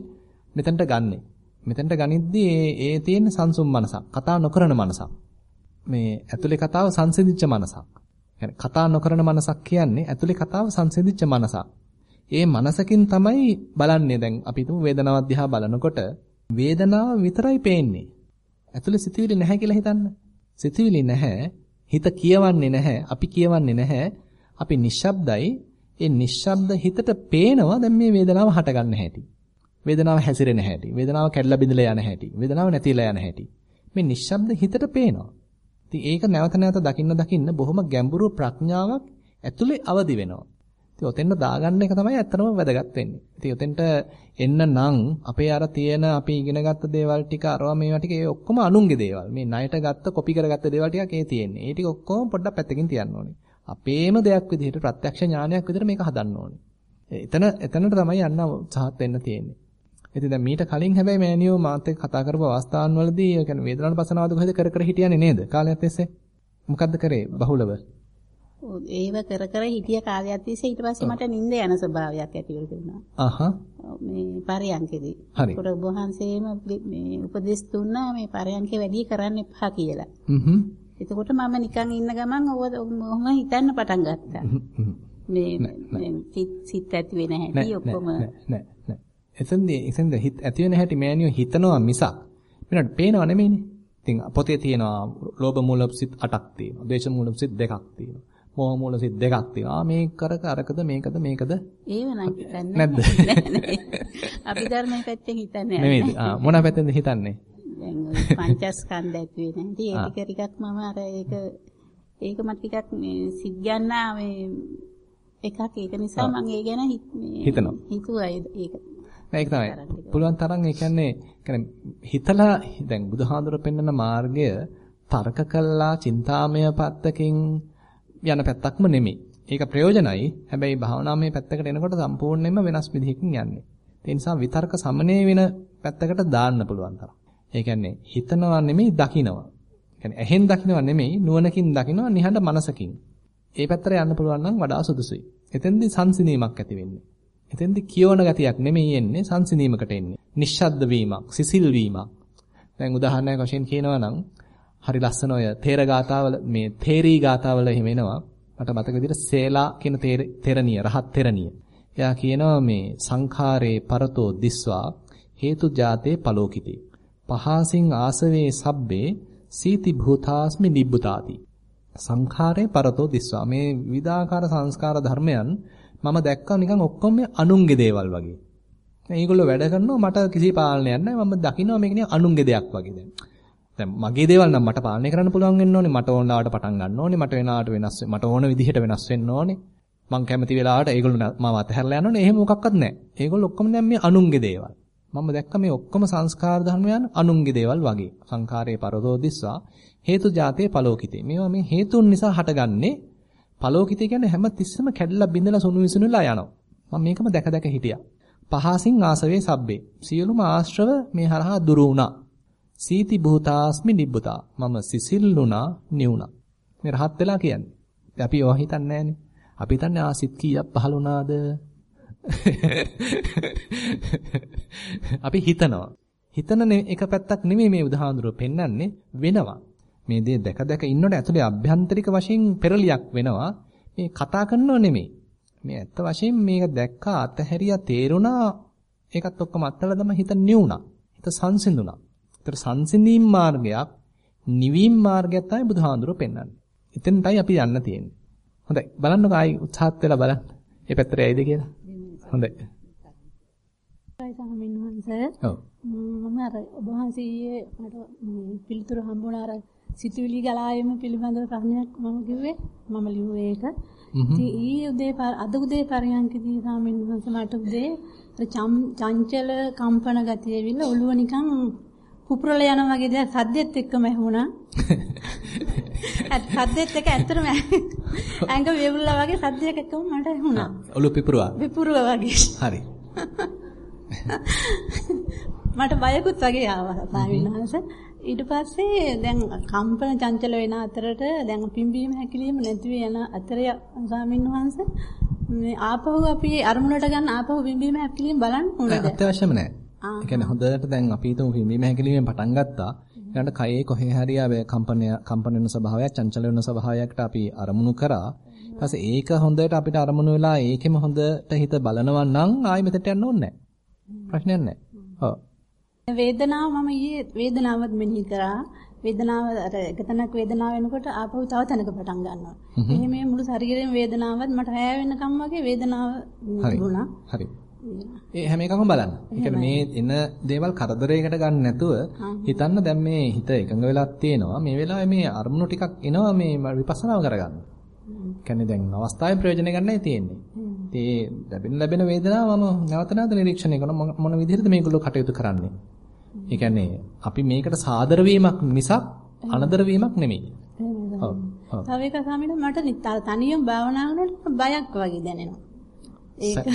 මෙතනට ගන්නෙ. මෙතනට ගනිද්දී ඒ ඒ තියෙන සංසුම් මනසක්, කතා නොකරන මනසක්. මේ ඇතුලේ කතාව සංසිඳිච්ච මනසක්. කතා නොකරන මනසක් කියන්නේ ඇතුලේ කතාව සංසිඳිච්ච මනසක්. ඒ මනසකින් තමයි බලන්නේ දැන් අපි හිතමු වේදනාව දිහා බලනකොට වේදනාව විතරයි පේන්නේ. ඇතුලේ සිතුවිලි නැහැ කියලා හිතන්න. සිතුවිලි නැහැ, හිත කියවන්නේ නැහැ, අපි කියවන්නේ නැහැ. අපි නිශ්ශබ්දයි. ඒ නිශ්ශබ්ද හිතට පේනවා දැන් මේ වේදනාව හටගන්න හැටි. වේදනාව හැසිරෙන හැටි. වේදනාව කැඩලා බිඳලා යන හැටි. වේදනාව නැතිලා යන හැටි. මේ නිශ්ශබ්ද හිතට පේනවා. ඉතින් ඒක නැවත නැවත දකින්න දකින්න බොහොම ගැඹුරු ප්‍රඥාවක් ඇතුලේ අවදි වෙනවා. ඉතින් ඔතෙන්ට දාගන්න එක තමයි ඇත්තටම වැදගත් වෙන්නේ. ඉතින් ඔතෙන්ට එන්න නම් අපේ අර තියෙන අපි ඉගෙනගත්ත දේවල් ටික අරවා මේවා ටික ඒ ඔක්කොම අනුන්ගේ දේවල්. මේ ණයට ගත්ත කොපි කරගත්ත දේවල් ටිකක් ඒ තියෙන්නේ. ඒ ටික ඔක්කොම පොඩ්ඩක් පැත්තකින් තියන්න ඕනේ. අපේම දෙයක් විදිහට ප්‍රත්‍යක්ෂ ඥානයක් විදිහට මේක හදන්න ඕනේ. එතන එතනට තමයි යන්න උත්සාහත් වෙන්න තියෙන්නේ. ඉතින් දැන් මීට කලින් හැබැයි මෑනියෝ මාත් එක්ක කතා කරපු අවස්ථාන් වලදී ඒ කියන්නේ වේදනාවට පසනාවද කොහෙද කර කර හිටියන්නේ නේද? කාලයක් තිස්සේ. මොකද්ද කරේ බහුලව? ඒව කර කර හිටිය කාලයක් තිස්සේ ඊට පස්සේ මට නිින්ද යන ස්වභාවයක් ඇති වෙලා තිබුණා. අහහ. මේ පරයන්කේදී. ඒකට ඔබ වහන්සේම මේ උපදෙස් දුන්නා මේ පරයන්කේ වැඩි කරන්න එපා කියලා. හ්ම්ම්. එතකොට මම නිකන් ඉන්න ගමන් ඔහොම හිතන්න පටන් ගත්තා. මේ සිත් ඇති වෙන හැටි ඔක්කොම නෑ නෑ. එතෙන්දී එතෙන්ද හිත ඇති වෙන හැටි මෑනියෝ හිතනවා මිසක් වෙනට පේනව නෙමෙයිනේ. ඉතින් පොතේ තියෙනවා ලෝභ මූල සිත් 8ක් තියෙනවා. ද්වේෂ මූල සිත් 2ක් තියෙනවා. මෝහ මූල සිත් දෙකක් තියෙනවා. මේක කරක අරකද මේකද මේකද? ඒව නම් හිතන්නේ නැද්ද? අපි ධර්මයේ පැත්තෙන් හිතන්නේ නෙමෙයිද? ආ මොන පැත්තෙන්ද හිතන්නේ? දැන් ඔය පංචස්කන්ධ ඇති වෙන හැටි ඒ ටික ටිකක් මම අර ඒක ඒක මට ටිකක් මේ සිත් ගන්නා මේ එකක් ඒක නිසා මම ඒ ගැන හිතනවා. හිතුවා ඒක. ඒක තමයි. පුළුවන් තරම් ඒ කියන්නේ කියන්නේ හිතලා දැන් බුදුහාඳුර පෙන්වන මාර්ගය තර්ක කළා චින්තාමය පැත්තකින් යන පැත්තක්ම නෙමෙයි. ඒක ප්‍රයෝජනයි. හැබැයි භාවනාමය පැත්තකට එනකොට සම්පූර්ණයෙන්ම වෙනස් විදිහකින් යන්නේ. ඒ නිසා විතර්ක සමනය වෙන පැත්තකට දාන්න පුළුවන් තරම්. ඒ කියන්නේ හිතනවා නෙමෙයි දකිනවා. කියන්නේ ඇහෙන් දකිනවා නෙමෙයි නුවණකින් දකිනවා නිහඬ මනසකින්. ඒ පැත්තට යන්න පුළුවන් නම් වඩා සුදුසුයි. එතෙන්දී සංසිඳීමක් ඇති වෙන්නේ. එතෙන්දී කියවන ගතියක් නෙමෙයි එන්නේ සංසිඳීමකට එන්නේ. නිශ්ශබ්ද වීමක්, සිසිල් වීමක්. දැන් උදාහරණයක් වශයෙන් කියනවා නම් හරි ලස්සන ඔය තේර ගාතාවල මේ තේරී ගාතාවල එහෙම එනවා. මට මතක විදිහට සේලා කියන තෙරණිය, රහත් තෙරණිය. එයා කියනවා මේ සංඛාරේ පරතෝ දිස්වා හේතු ජාතේ පලෝකිතේ. පහසින් ආසවේ සබ්බේ සීති භූතාස්මි නිබ්බුතාති. සංඛාරේ පරතෝ දිස්වා මේ විවිධාකාර සංස්කාර ධර්මයන් මම දැක්කා නිකන් ඔක්කොම අනුන්ගේ දේවල් වගේ. මේගොල්ලෝ වැඩ කරනවා මට කිසි පාලනයක් නැහැ. මම දකිනවා මේක නිකන් අනුන්ගේ දෙයක් වගේ දැන්. දැන් මගේ දේවල් නම් මට පාලනය කරන්න පුළුවන් වෙන්න ඕනේ. මට ඕන ලාවට පටන් ගන්න ඕනේ. මට වෙනාවට වෙනස් මට ඕන විදිහට වෙනස් වෙන්න ඕනේ. මං කැමති වෙලාවට ඒගොල්ලෝ මාව අතහැරලා යන්න ඕනේ. එහෙම මොකක්වත් නැහැ. ඒගොල්ලෝ ඔක්කොම දැන් මේ අනුන්ගේ දේවල්. මම දැක්ක මේ ඔක්කොම සංස්කාර ධර්මයන් අනුන්ගේ දේවල් වගේ. සංඛාරයේ පරදෝ දිස්සා හේතු જાතේ පලෝකිතේ. මේවා මේ හේතුන් නිසා හටගන්නේ පලෝකිතේ කියන්නේ හැම තිස්සෙම කැඩලා බිඳලා සුණු විසුණුලා යනවා. මම මේකම දැක දැක හිටියා. පහසින් ආසවේ සබ්බේ. සියලුම ආශ්‍රව මේ හරහා දුරු වුණා. සීති භූතාස්මි නිබ්බුතා. මම සිසිල්ුණා නිවුණා. මේ රහත් වෙලා කියන්නේ. අපි ඒවා හිතන්නේ නැහනේ. අපි හිතන්නේ ආ සිත් කීයක් පහළ වුණාද? අපි හිතනවා. හිතන එක පැත්තක් නෙමෙයි මේ උදාහරණ පෙන්වන්නේ වෙනවා. මේ දේ දැක දැක ඉන්නකොට ඇතුලේ අභ්‍යන්තරික වශයෙන් පෙරලියක් වෙනවා. මේ කතා කරනව නෙමෙයි. මේ ඇත්ත වශයෙන් මේක දැක්කා අතහැරියා තේරුණා ඒකත් ඔක්කොම අත්හැරලා තමයි හිත නිවුණා. හිත සංසිඳුණා. ඒතර සංසිඳීම් මාර්ගයක් නිවීම මාර්ගයක් තමයි බුදුහාඳුරෝ පෙන්වන්නේ. එතෙන්ටයි අපි යන්න තියෙන්නේ. හොඳයි බලන්නකෝ ආයි උත්සාහත් වෙලා බලන්න. මේ පැත්තට ඇයිද කියලා. හොඳයි. ස්වාමීන් වහන්සේ. ඔව්. මම අර ඔබ වහන්සේ මට පිළිතුරු හම්බුණා අර සිතුවිලි ගලායම පිළිබඳව ප්‍රශ්නයක් මම කිව්වේ. මම ලිව්වේ ඒක. ඉතින් ඊයේ උදේ අද උදේ පරයන්කදී ස්වාමීන් වහන්සේ මට උදේ චංචල කම්පන ගතිය ඇවිල්ලා ඔළුව නිකන් පුපුරල යන වගේ දෙයක් සද්දෙත් එක්කම ඇහුණා. සද්දෙත් එක ඇත්තටම ඇඟ වේවුල්ලා වගේ සද්දයක් එක්කම මට ඇහුණා. ඔළුව පිපුරුවා. පිපුරුවා වගේ. හරි. මට බයකුත් වගේ ආවා ස්වාමීන් වහන්සේ. ඊට පස්සේ දැන් කම්පන චංචල වෙන අතරට දැන් පිම්බීම හැකිලිම නැති වෙන අතරේ ස්වාමීන් වහන්සේ මේ ආපහු අපි අරමුණට ගන්න ආපහු පිම්බීම හැකිලිම බලන්න ඕනද? අත්‍යවශ්‍යම නැහැ. ඒ කියන්නේ හොඳට දැන් අපි හිතමු පිම්බීම හැකිලිමෙන් පටන් ගත්තා. ඊළඟට කයේ කොහේ හරි ආවේ කම්පනය කම්පන වෙන ස්වභාවයක් චංචල වෙන ස්වභාවයකට අපි අරමුණු කරා. ඊට පස්සේ ඒක හොඳට අපිට අරමුණු වෙලා ඒකෙම හොඳට හිත බලනවා නම් ආයෙ මෙතට යන්න ඕනේ නැහැ. ප්‍රශ්නයක් නැහැ. ඔව්. වේදනාව මම ඊයේ වේදනාවත් මෙනෙහි කරා. වේදනාව අර එක තැනක වේදනාව වෙනකොට ආපහු තව තැනක පටන් ගන්නවා. එහෙම මේ මුළු ශරීරෙම වේදනාවත් මට හැය වෙනකම් වගේ වේදනාව තිබුණා. හරි. ඒ හැම එකක්ම බලන්න. ඒ කියන්නේ මේ එන දේවල් කරදරයකට ගන්න නැතුව හිතන්න දැන් මේ හිත එකඟ වෙලා තියෙනවා. මේ වෙලාවේ මේ අරමුණු ටිකක් එනවා මේ විපස්සනාව කරගන්න. කියන්නේ දැන් අවස්ථාවේ ප්‍රයෝජන ගන්නයි තියෙන්නේ. ඒ ලැබෙන ලැබෙන වේදනාව මම නැවත නැවත නිරීක්ෂණය කරන මොන විදිහටද මේගොල්ලෝ කටයුතු කරන්නේ. ඒ කියන්නේ අපි මේකට සාදර වීමක් මිසක් අනදර වීමක් නෙමෙයි. ඔව්. තව එක සාමින මට තනියම භාවනා කරනකොට බයක් වගේ දැනෙනවා. ඒක.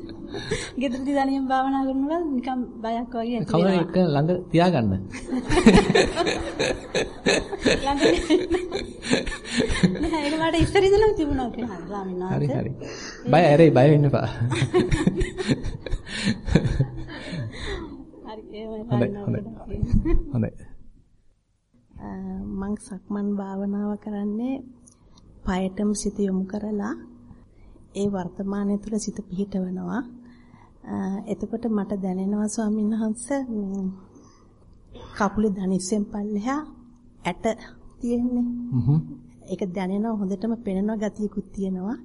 ගෙදරදී තනියම භාවනා කරනකොට නිකන් බයක් වගේ ඇති වෙනවා. කවුරු එක ළඟ තියාගන්න. ළඟ නෑ ඒක මට ඉස්සර ඉඳලම තිබුණා කියලා ස්වාමීන් වහන්සේ. හරි හරි. බය ඇරේ බය වෙන්න එපා. හරි එහෙමයි හොඳයි. මං සක්මන් භාවනාව කරන්නේ පයටම සිත යොමු කරලා ඒ වර්තමානයේ තුල සිත පිහිටවනවා. එතකොට මට දැනෙනවා ස්වාමීන් වහන්සේ මේ කකුලේ දනිස්සෙන් පල්ලෙහා ඇට තියෙන්නේ. ඒක දැනෙනවා හොඳටම පෙනෙනවා ගතියකුත් තියෙනවා.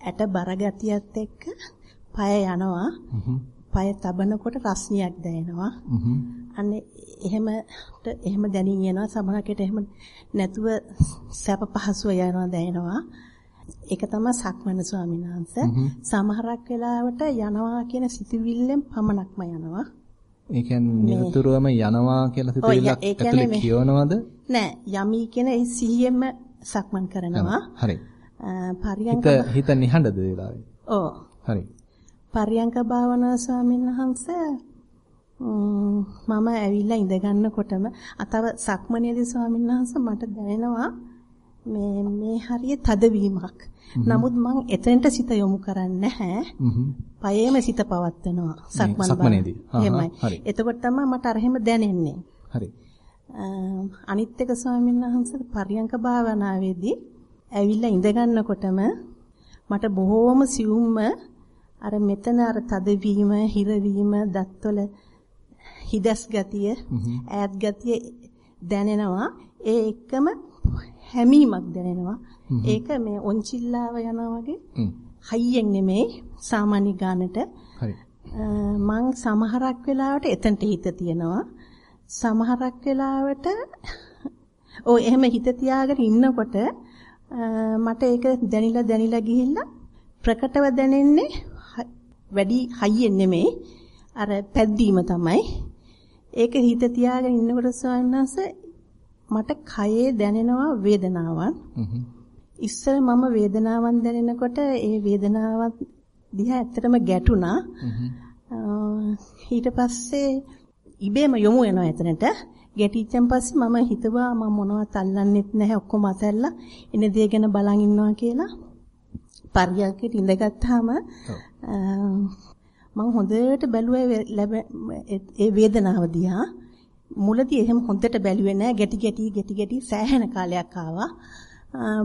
ඇට බර ගතියත් එක්ක পায় යනවා. পায় තබනකොට රස්නියක් දැනෙනවා. අන්න එහෙම එහෙම දැනින් යනවා සමහරකට එහෙම නැතුව සැප පහසුව යනවා දැනෙනවා. ඒක තමයි සක්මන ස්වාමීන් වහන්සේ. සමහරක් වෙලාවට යනවා කියන සිතුවිල්ලෙන් පමණක්ම යනවා. ඒ කියන්නේ නිරතුරුවම යනවා කියලා සිතුවිල්ලක් ඇතුලේ කියවනවද? නෑ යමි කියන ඒ සිහියෙම සක්මන් කරනවා. හරි. පරියංක හිත නිහඬද වෙලාවේ? ඔව්. හරි. පරියංක භාවනා ස්වාමීන් වහන්සේ මම ඇවිල්ලා ඉඳ ගන්නකොටම අතව සක්මනේදී ස්වාමීන් වහන්සේ මට දැනෙනවා මේ මේ හරිය තදවීමක්. නමුත් මං එතනට සිත යොමු කරන්නේ නැහැ. පයේම සිත පවත්වනවා සක්මන් සක්මනේදී. එහෙමයි. එතකොට තමයි මට අර එහෙම දැනෙන්නේ. හරි. අනිත් එක ස්වාමීන් වහන්සේ පරියංක භාවනාවේදී ඇවිල්ලා ඉඳ ගන්නකොටම මට බොහෝම සියුම්ම අර මෙතන අර තදවීම, හිරවීම, දත්වල හිදස් ගතිය, ඈත් ගතිය දැනෙනවා. ඒ එක්කම හැමීමක් දැනෙනවා. ඒක මේ ඔන්චිල්ලාව යනවා වගේ. හයියෙන් නෙමෙයි සාමාන්‍ය ගානට. හරි. මං සමහරක් වෙලාවට එතනට හිත තියනවා. සමහරක් වෙලාවට ඔය එහෙම හිත තියාගෙන ඉන්නකොට මට ඒක දැනිලා දැනිලා ගිහිල්ලා ප්‍රකටව දැනෙන්නේ වැඩි හයියෙන් නෙමෙයි අර පැද්දීම තමයි. ඒක හිත තියාගෙන ඉන්නකොට ස්වාමීන් මට කයේ දැනෙනවා වේදනාවක්. ඉස්සර මම වේදනාවන් දැනෙනකොට ඒ වේදනාවත් දිහා ඇත්තටම ගැටුණා. ඊට පස්සේ ඉබේම යොමු වෙනවා එතනට. ගැටිච්චන් පස්සේ මම හිතුවා මම මොනවත් අල්ලන්නෙත් නැහැ ඔක්කොම අතැල්ලා එන දේ ගැන බලන් ඉන්නවා කියලා. පරියන්කෙට ඉඳගත්තාම මම හොඳට බැලුවා ඒ වේදනාව දිහා. මුලදී එහෙම හොඳට බැලුවේ නැහැ ගැටි ගැටි ගැටි ගැටි සෑහෙන කාලයක් ආවා.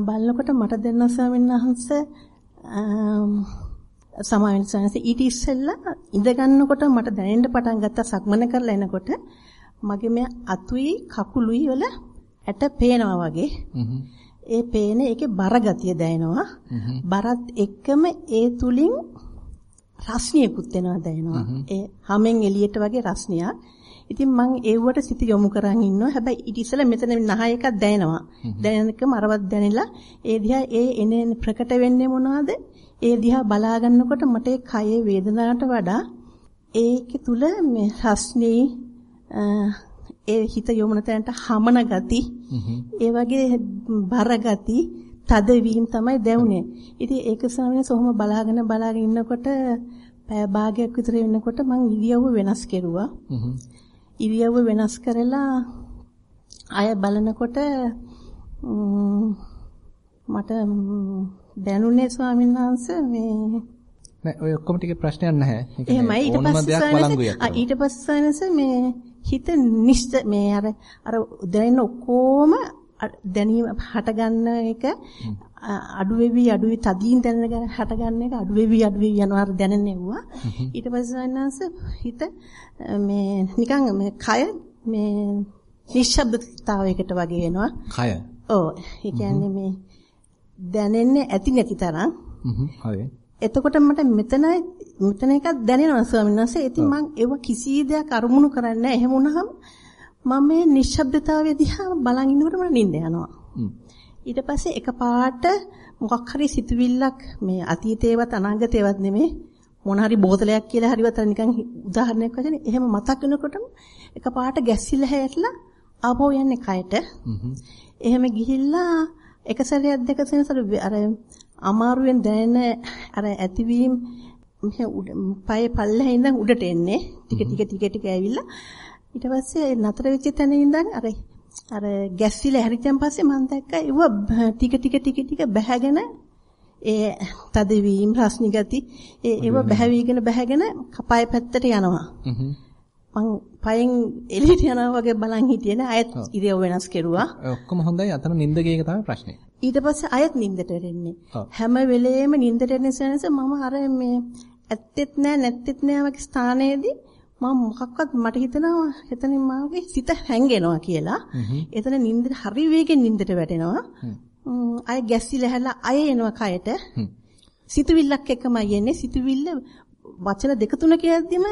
බලනකොට මට දෙන්න ස්වාමීන් වහන්සේ සමාවෙන් සංසේ ඊට ඉස්සෙල්ලා ඉඳ ගන්නකොට මට දැනෙන්න පටන් ගත්තා සක්මන කරලා එනකොට මගේ මේ අතුයි කකුලුයි වල ඇට පේනවා වගේ. ඒ පේන එකේ බර ගතිය දැනෙනවා. බරත් එක්කම ඒ තුලින් රස්නියකුත් එනවා දැනෙනවා. ඒ හැමෙන් එළියට වගේ රස්නියක්. ඉතින් මං ඒවට සිත යොමු කරන් ඉන්නවා. හැබැයි ඊට ඉස්සෙල්ලා මෙතන නහය එකක් දැනෙනවා. දැනෙනකම අරවත් දැනෙලා ඒ දිහා ඒ එන ප්‍රකට වෙන්නේ මොනවද? ඒ දිහා බලා ගන්නකොට මට ඒ කයේ වේදනාවට වඩා ඒකේ තුල මේ රස්නේ ඒ හිත යොමුන තැනට හමන ගති ඒ වගේ බර ගති තදවීම තමයි දැවුනේ. ඉතින් ඒක සමනේ සොහොම බලාගෙන බලාගෙන ඉන්නකොට පැය භාගයක් විතර වෙනකොට මං ඉරියව්ව වෙනස් කෙරුවා. ඉරියව්ව වෙනස් කරලා අය බලනකොට මට දැනුනේ ස්වාමීන් වහන්සේ මේ නෑ ඔය ඔක්කොම ටික ප්‍රශ්නයක් නැහැ. එහෙමයි ඊට පස්සේ ඊට පස්සේ මේ හිත නිෂ්ඨ මේ අර අර දැනෙන ඔක්කොම දැනීම හට ගන්න එක අඩු වෙවි අඩු වෙවි තදින් දැනෙන හට ගන්න එක අඩු වෙවි අඩු වෙවි යනවා අර දැනෙන්නෙව්වා ඊට පස්සේ වන්නාස හිත මේ නිකන් මේ කය මේ නිශ්ශබ්දතාවයකට වගේ වෙනවා. කය. ඔව්. ඒ කියන්නේ මේ දැනෙන්නේ ඇති නැති තරම්. හරි. එතකොට මට මෙතන මෙතන එකක් දැනෙනවා ස්වාමීන් වහන්සේ. ඉතින් මම ඒව කිසි දෙයක් අරමුණු කරන්නේ නැහැ. එහෙම වුණාම මම මේ නිශ්ශබ්දතාවය දිහා බලන් ඉන්නකොට මට නිින්ද යනවා. ඊට පස්සේ එකපාරට මොකක් හරි සිතුවිල්ලක් මේ අතීතේවත් අනාගතේවත් නෙමෙයි මොන හරි බෝතලයක් කියලා හරිවත් නිකන් උදාහරණයක් වශයෙන් එහෙම මතක් වෙනකොටම එකපාරට ගැස්සිලා හැట్లా ආපහු යන්නේ කයට. එහෙම ගිහිල්ලා එක සැරයක් දෙක සෙනසර අර අමාරුවෙන් දැනෙන අර ඇතිවීම පය පල්ලෙහා ඉඳන් උඩට එන්නේ ටික ටික ටික ටික ඇවිල්ලා ඊට පස්සේ නතර වෙච්ච තැන ඉඳන් අර අර ගැස්සිලා හැරිච්චන් පස්සේ මම දැක්කා ඒව ටික ටික ටික ටික බැහැගෙන ඒ තදවීම රස්නි ගති ඒ ඒව බැහැවිගෙන බැහැගෙන කපය පැත්තට යනවා. මං පයෙන් එළියට යනවා වගේ බලන් හිටියේ නෑ. අයත් ඉරියව් වෙනස් කෙරුවා. ඔක්කොම හොඳයි. අතන නිින්ද ගේක තමයි ප්‍රශ්නේ. ඊට පස්සේ අයත් නිින්දට වෙන්නේ හැම වෙලේම නිින්දට එන සෙනස මම අර මේ ඇත්තෙත් නෑ නැත්තෙත් නෑ වගේ ස්ථානයේදී මම මොකක්වත් මට හිතෙනවා එතනින් මාගේ සිත හැංගෙනවා කියලා. එතන නින්දට හරි වේගෙන් නින්දට වැටෙනවා. අය ගැස්සිලා හැලා අය එනවා කයට. සිතුවිල්ලක් එක්කමයි එන්නේ. සිතුවිල්ල වචන දෙක තුන කියද්දිම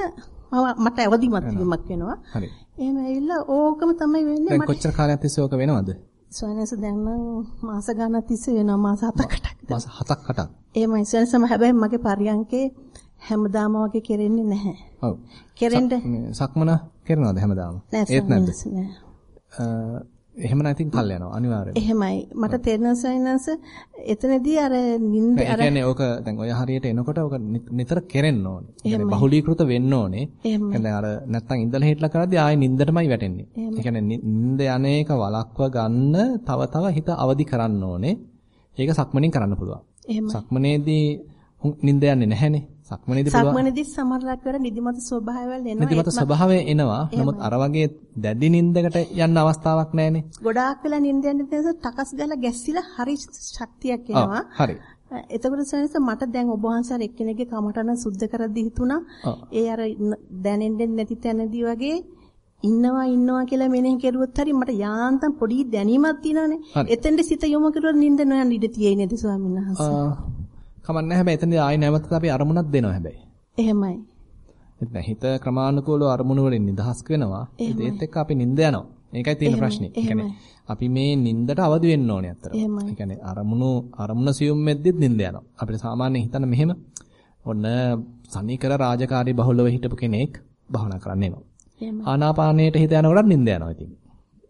මට අවදිමත් වීමක් වෙනවා. හරි. එහෙම ඇවිල්ලා ඕකම තමයි වෙන්නේ මට. කොච්චර කාලයක් තිස්සේ ඕක වෙනවද? ස්වයනස දැන් නම් මාස ගණනක් තිස්සේ වෙනවා මාස 7කට. මාස 7ක් 8ක්. එහෙමයි ස්වයනසම හැබැයි මගේ පරියන්කේ හැමදාම වගේ කෙරෙන්නේ නැහැ. ඔව්. කෙරෙන්න සක්මන කරනවද හැමදාම? ඒත් නැද්ද? නෑ. එහෙමනම් ඉතින් කල් යනවා අනිවාර්යයෙන්. එහෙමයි. මට තේරෙනවා සයිනන්ස එතනදී අර නිින්ද අර කියන්නේ ඕක දැන් ඔය හරියට එනකොට ඕක නිතර කෙරෙන්න ඕනේ. يعني බහුලීකృత වෙන්න ඕනේ. يعني අර නැත්තම් ඉඳලා හිටලා කරද්දී ආයේ නිින්දටමයි වැටෙන්නේ. ඒ කියන්නේ නිින්ද යන්නේක වලක්ව ගන්න තව තව හිත අවදි කරන්න ඕනේ. ඒක සක්මනින් කරන්න පුළුවන්. සක්මනේදී නිින්ද යන්නේ නැහැනේ. සක්මනේදී පුළුවන්. සක්මනේදී සමහරක් වෙලා නිදිමත ස්වභාවයල් එනවා. නිදිමත ස්වභාවය එනවා. නමුත් අර වගේ දැඩි නිින්දකට යන්න අවස්ථාවක් නැහැනේ. ගොඩාක් වෙලා නිින්ද යන නිසා ටකස් ගාලා ගැස්සිලා හරි ශක්තියක් එනවා. හරි. එතකොට සෙනස මට දැන් ඔබ වහන්සේ එක්කෙනෙක්ගේ කමටන සුද්ධ කරද්දී හිතුණා. ඒ අර දැනෙන්නේ නැති තැනදී වගේ ඉන්නවා ඉන්නවා කියලා මෙනෙහි කරුවොත් හරි මට යාන්තම් පොඩි දැනීමක් තියෙනවානේ. එතෙන්ද සිත යොමු කරුවොත් නිින්ද නොයන් ඉඩ තියෙන්නේ නේද ස්වාමීන් වහන්සේ? කමන්නේ හැබැයි එතනදී ආයි නැවතත් අපි අරමුණක් දෙනවා හැබැයි. එහෙමයි. එතන හිත ක්‍රමානුකූලව අරමුණු වලින් නිදහස් වෙනවා. ඒත් එක්ක අපි නිින්ද යනවා. ඒකයි තියෙන ප්‍රශ්නේ. ඒ අපි මේ නිින්දට අවදි වෙන්න ඕනේ අතර. ඒ කියන්නේ අරමුණු අරමුණ සියුම් වෙද්දිත් නිින්ද යනවා. අපිට සාමාන්‍යයෙන් හිතන්න මෙහෙම ඔන්න සනීකර රාජකාරී බහුලව හිටපු කෙනෙක් භවනා කරන්න එනවා. ආනාපානයට හිත යනකොටත් නිින්ද යනවා ඉතින්.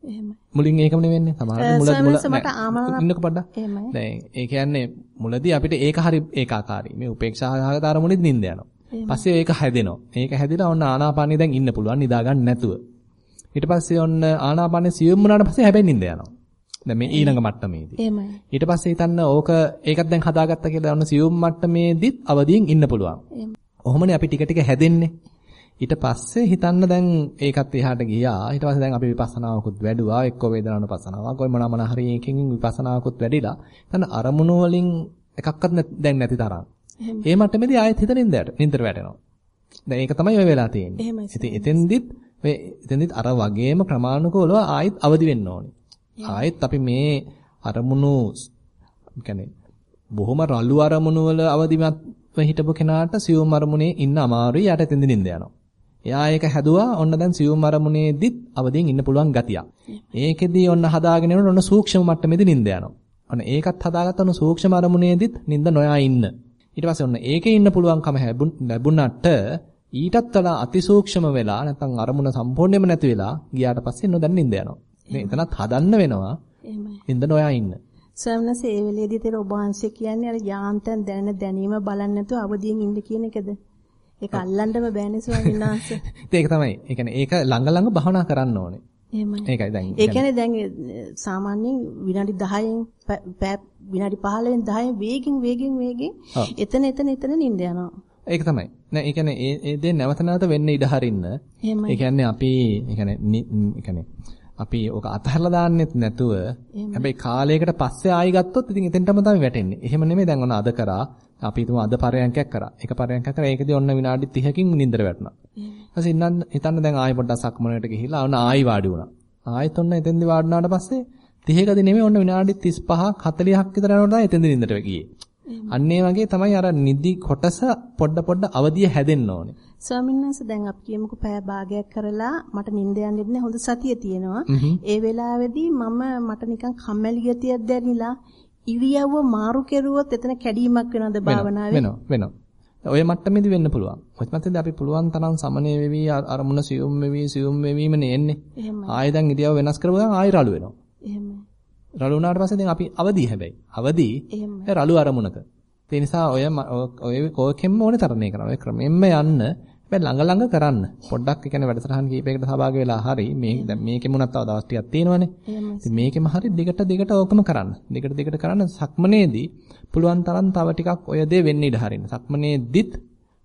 එහෙමයි. මුලින් ඒකම නෙවෙන්නේ. සමහරවිට මුල මුල ඉන්නක පොඩ්ඩක්. දැන් ඒ කියන්නේ මුලදී අපිට ඒක හරි ඒකාකාරී. මේ උපේක්ෂාහගත අරමුණෙත් නිින්ද යනවා. පස්සේ ඒක හැදෙනවා. ඒක හැදිලා ඔන්න ආනාපානිය දැන් ඉන්න පුළුවන් නිදා ගන්න නැතුව. ඊට පස්සේ ඔන්න ආනාපානිය සියුම් වුණාට පස්සේ හැබැයි නිින්ද යනවා. දැන් මේ ඊළඟ මට්ටමේදී. එහෙමයි. ඊට පස්සේ හිතන්න ඕක ඒකත් දැන් හදාගත්තා කියලා ඔන්න සියුම් මට්ටමේදීත් අවදියෙන් ඉන්න පුළුවන්. ඔහොමනේ අපි ටික ටික හැදෙන්නේ. ඊට පස්සේ හිතන්න දැන් ඒකත් එහාට ගියා. ඊට පස්සේ දැන් අපි විපස්සනාවකුත් වැඩුවා. එක්ක වේදනානුපස්සනාවක්, ඔය මොන මොන හරි එකකින් විපස්සනාවකුත් වැඩිලා. දැන් අරමුණු වලින් එකක්වත් දැන් නැති තරම්. ඒ මට්ටමේදී ආයෙත් හිත නින්දයට නින්දට වැටෙනවා. දැන් ඒක තමයි ඔය වෙලා තියෙන්නේ. ඉතින් එතෙන්දිත් ඔය එතෙන්දිත් අර වගේම ක්‍රමානුකූලව ආයෙත් අවදි වෙන්න ඕනේ. ආයෙත් අපි මේ අරමුණු කියන්නේ බොහොම රළු අරමුණු වල අවදිමත් හිටපු කෙනාට සියුම් අරමුණේ ඉන්න අමාරුයි. යට එතෙන්දි නින්ද යනවා. එයා ඒක හැදුවා ඔන්න දැන් සියුම් අරමුණේදිත් අවදියෙන් ඉන්න පුළුවන් ගතියක්. ඒකෙදී ඔන්න හදාගෙන යනකොට ඔන්න සූක්ෂම මට්ටමේදී නිින්ද යනවා. ඔන්න ඒකත් හදාගත්ත ඔන්න සූක්ෂම අරමුණේදිත් නිින්ද නොයා ඉන්න. ඊට පස්සේ ඔන්න ඒකේ ඉන්න පුළුවන්කම ලැබුණාට ඊටත් වඩා අතිසූක්ෂම වෙලා නැත්නම් අරමුණ සම්පූර්ණයෙන්ම නැති වෙලා ගියාට පස්සේ නොදැන් නිින්ද යනවා. මේ එතනත් හදන්න වෙනවා. නිින්ද නොයා ඉන්න. ස්වාමීනස ඒ වෙලේදී තේර ඔබ වහන්සේ කියන්නේ අර යාන්තම් දැනෙන දැනීම බලන්නේ නැතුව අවදියෙන් ඉන්න කියන එකද? ඒක අල්ලන්නම බෑනේ ස්වාමීන් වහන්සේ. ඒක තමයි. ඒ කියන්නේ ඒක ළඟ ළඟ භවනා කරන්න ඕනේ. එහෙමයි. ඒකයි දැන්. ඒ කියන්නේ දැන් සාමාන්‍යයෙන් විනාඩි 10න් විනාඩි 15න් 10න් වේගෙන් වේගෙන් වේගෙන් එතන එතන එතන නිින්ද යනවා. ඒක තමයි. නෑ ඒ කියන්නේ ඒ දේ නැවත නැවත වෙන්න ඉඩ හරින්න. ඒ කියන්නේ අපි ඒ කියන්නේ ඒ කියන්නේ අපි ඕක අතහැරලා දාන්නෙත් නැතුව හැබැයි කාලයකට පස්සේ ආයි ගත්තොත් ඉතින් එතෙන්ටම තමයි වැටෙන්නේ. එහෙම නෙමෙයි දැන් ඔන්න අද කරා. අපි හිතමු අද පරයන්කයක් කරා. එක පරයන්කයක් කරා. ඒකදී ඔන්න විනාඩි 30කින් නින්දර වැටුණා. ඊපස්සේ ඉන්න හිතන්න දැන් ආයි පොඩ්ඩක් සක්මනකට ගිහිල්ලා ඔන්න ආයි වාඩි වුණා. ආයෙත් ඔන්න එතෙන්දි වාඩිනාට පස්සේ 30කදී නෙමෙයි ඔන්න විනාඩි 35ක් 40ක් විතර යනකොට තමයි එතෙන්දි නින්දට ගියේ. අන්න ඒ වගේ තමයි අර නිදි කොටස පොඩ පොඩ අවදිය හැදෙන්න ඕනේ. ස්වාමීන් වහන්සේ දැන් අපි කියමුකෝ පැය භාගයක් කරලා මට නිින්ද යන්නේ නැහැ හොඳ සතිය තියෙනවා. ඒ වෙලාවේදී මම මට නිකන් කම්මැලි ගතියක් දැනිලා ඉරියව්ව මාරු කෙරුවොත් එතන කැඩීමක් වෙනවද භාවනාවේ? වෙනවා වෙනවා. ඔය මට්ටමේදී වෙන්න පුළුවන්. ඔය මට්ටමේදී අපි පුළුවන් තරම් සමනය වෙවි අරමුණ සියුම් වෙවි සියුම් වෙවීම නෙන්නේ. ආයෙ දැන් ඉරියව්ව වෙනස් කරපුවම ආයෙ රළු වෙනවා. රළු වුණාට පස්සේ දැන් අපි අවදි හැබැයි. අවදි. රළු අරමුණක. ඒ නිසා ඔය ඔය කෝකෙම්ම ඕනේ තරණය කරනවා. ඔය ක්‍රමෙන්ම යන්න හැබැයි ළඟ ළඟ කරන්න. පොඩ්ඩක් ඒ කියන්නේ වැඩසටහන් කීපයකට සහභාගී වෙලා හරි මේ දැන් මේකෙම උනත් තව දවස් ටිකක් තියෙනවනේ. ඉතින් මේකෙම හරි දෙකට දෙකට ඕකම කරන්න. දෙකට දෙකට කරන්න සක්මනේදී පුළුවන් තරම් තව ටිකක් ඔය දේ වෙන්න ඉඩ හරින්න. සක්මනේදිත්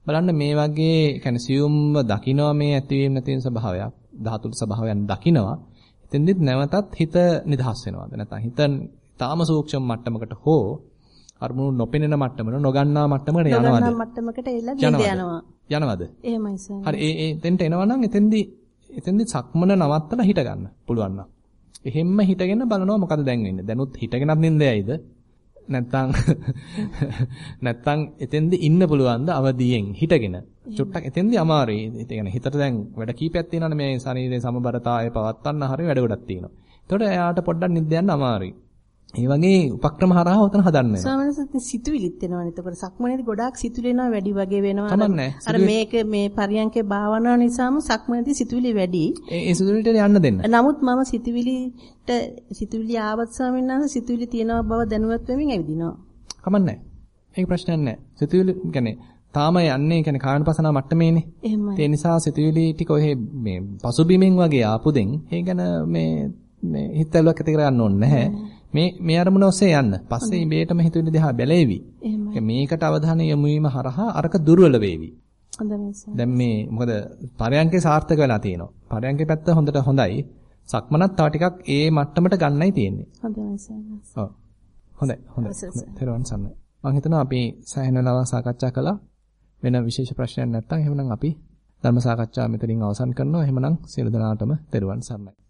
බලන්න මේ වගේ කියන්නේ සියුම්ව දකිනවා මේ ඇතිවීම නැතිවීම ස්වභාවයක්. ධාතුල ස්වභාවයන් දකිනවා. එතෙන්දිත් නැවතත් හිත නිදහස් වෙනවද? නැත්නම් හිත තාම සූක්ෂම මට්ටමකට හෝ අරමුණු නොපෙනෙන මට්ටමකට නොගන්නා මට්ටමකට යනවද? නොගන්නා මට්ටමකට එලා යනවා. යනවද? එහෙමයි සර්. හරි ඒ එතෙන්ට එනවනම් එතෙන්දි එතෙන්දි සක්මන නවත්තලා හිට ගන්න පුළුවන් නම්. එහෙම්ම හිටගෙන බලනවා මොකද දැන් වෙන්නේ. දැනුත් හිටගෙනත් නින්දයයිද? නැත්තම් නැත්තම් එතෙන්දි ඉන්න පුළුවන්ද අවදියෙන් හිටගෙන. චුට්ටක් එතෙන්දි අමාරුයි. ඒ කියන්නේ හිතට දැන් වැඩ කීපයක් තියෙනවනේ මේ ශරීරයේ සමබරතාවය පවත්වන්න හරිය වැඩ ගොඩක් තියෙනවා. ඒතකොට එයාට පොඩ්ඩක් නිින්ද යන්න අමාරුයි. ඒ වගේ උපක්‍රම හරහා උතන හදන්න වෙනවා. ස්වාමීන් සිතුවිලිත් එනවනේ. එතකොට සක්මනේදී ගොඩාක් සිතුවිලි එනවා වැඩි වගේ වෙනවා. අර මේක මේ පරියන්කේ භාවනාව නිසාම සක්මනේදී සිතුවිලි වැඩි. ඒ සිතුවිලිට යන්න දෙන්න. නමුත් මම සිතුවිලිට සිතුවිලි ආවත් ස්වාමීන් වහන්සේ සිතුවිලි තියෙනවා බව දැනුවත් වෙමින් ඇවිදිනවා. කමන්නේ. ඒක ප්‍රශ්නයක් නැහැ. සිතුවිලි කියන්නේ තාම යන්නේ කියන්නේ කායනපසනා මට්ටමේනේ. එහෙමයි. ඒ නිසා සිතුවිලි ටික ඔය මේ පසුබිමින් වගේ ආපුදෙන් ඒ ගැන මේ මේ හිතවලක් ඇති කරගන්න ඕනේ නැහැ. මේ මේ අරමුණ ඔස්සේ යන්න. පස්සේ ඉබේටම හිතුවිලි දිහා බැලේවි. මේකට අවධානය යොමු වීම හරහා අරක දුර්වල වේවි. දැන් මේ මොකද පරයන්කේ සාර්ථක වෙලා තියෙනවා. පරයන්කේ පැත්ත හොඳට හොඳයි. සක්මනත් තව ටිකක් ඒ මට්ටමට ගන්නයි තියෙන්නේ. හොඳයි සර්. ඔව්. හොඳයි හොඳයි. තෙරුවන් සරණයි. මම හිතනවා අපි සෑහෙන වෙලාවක් සාකච්ඡා කළා. වෙන විශේෂ ප්‍රශ්නයක් නැත්නම් එහෙමනම් අපි ධර්ම සාකච්ඡාව මෙතනින් අවසන් කරනවා. එහෙමනම් සියලු දෙනාටම තෙරුවන් සරණයි.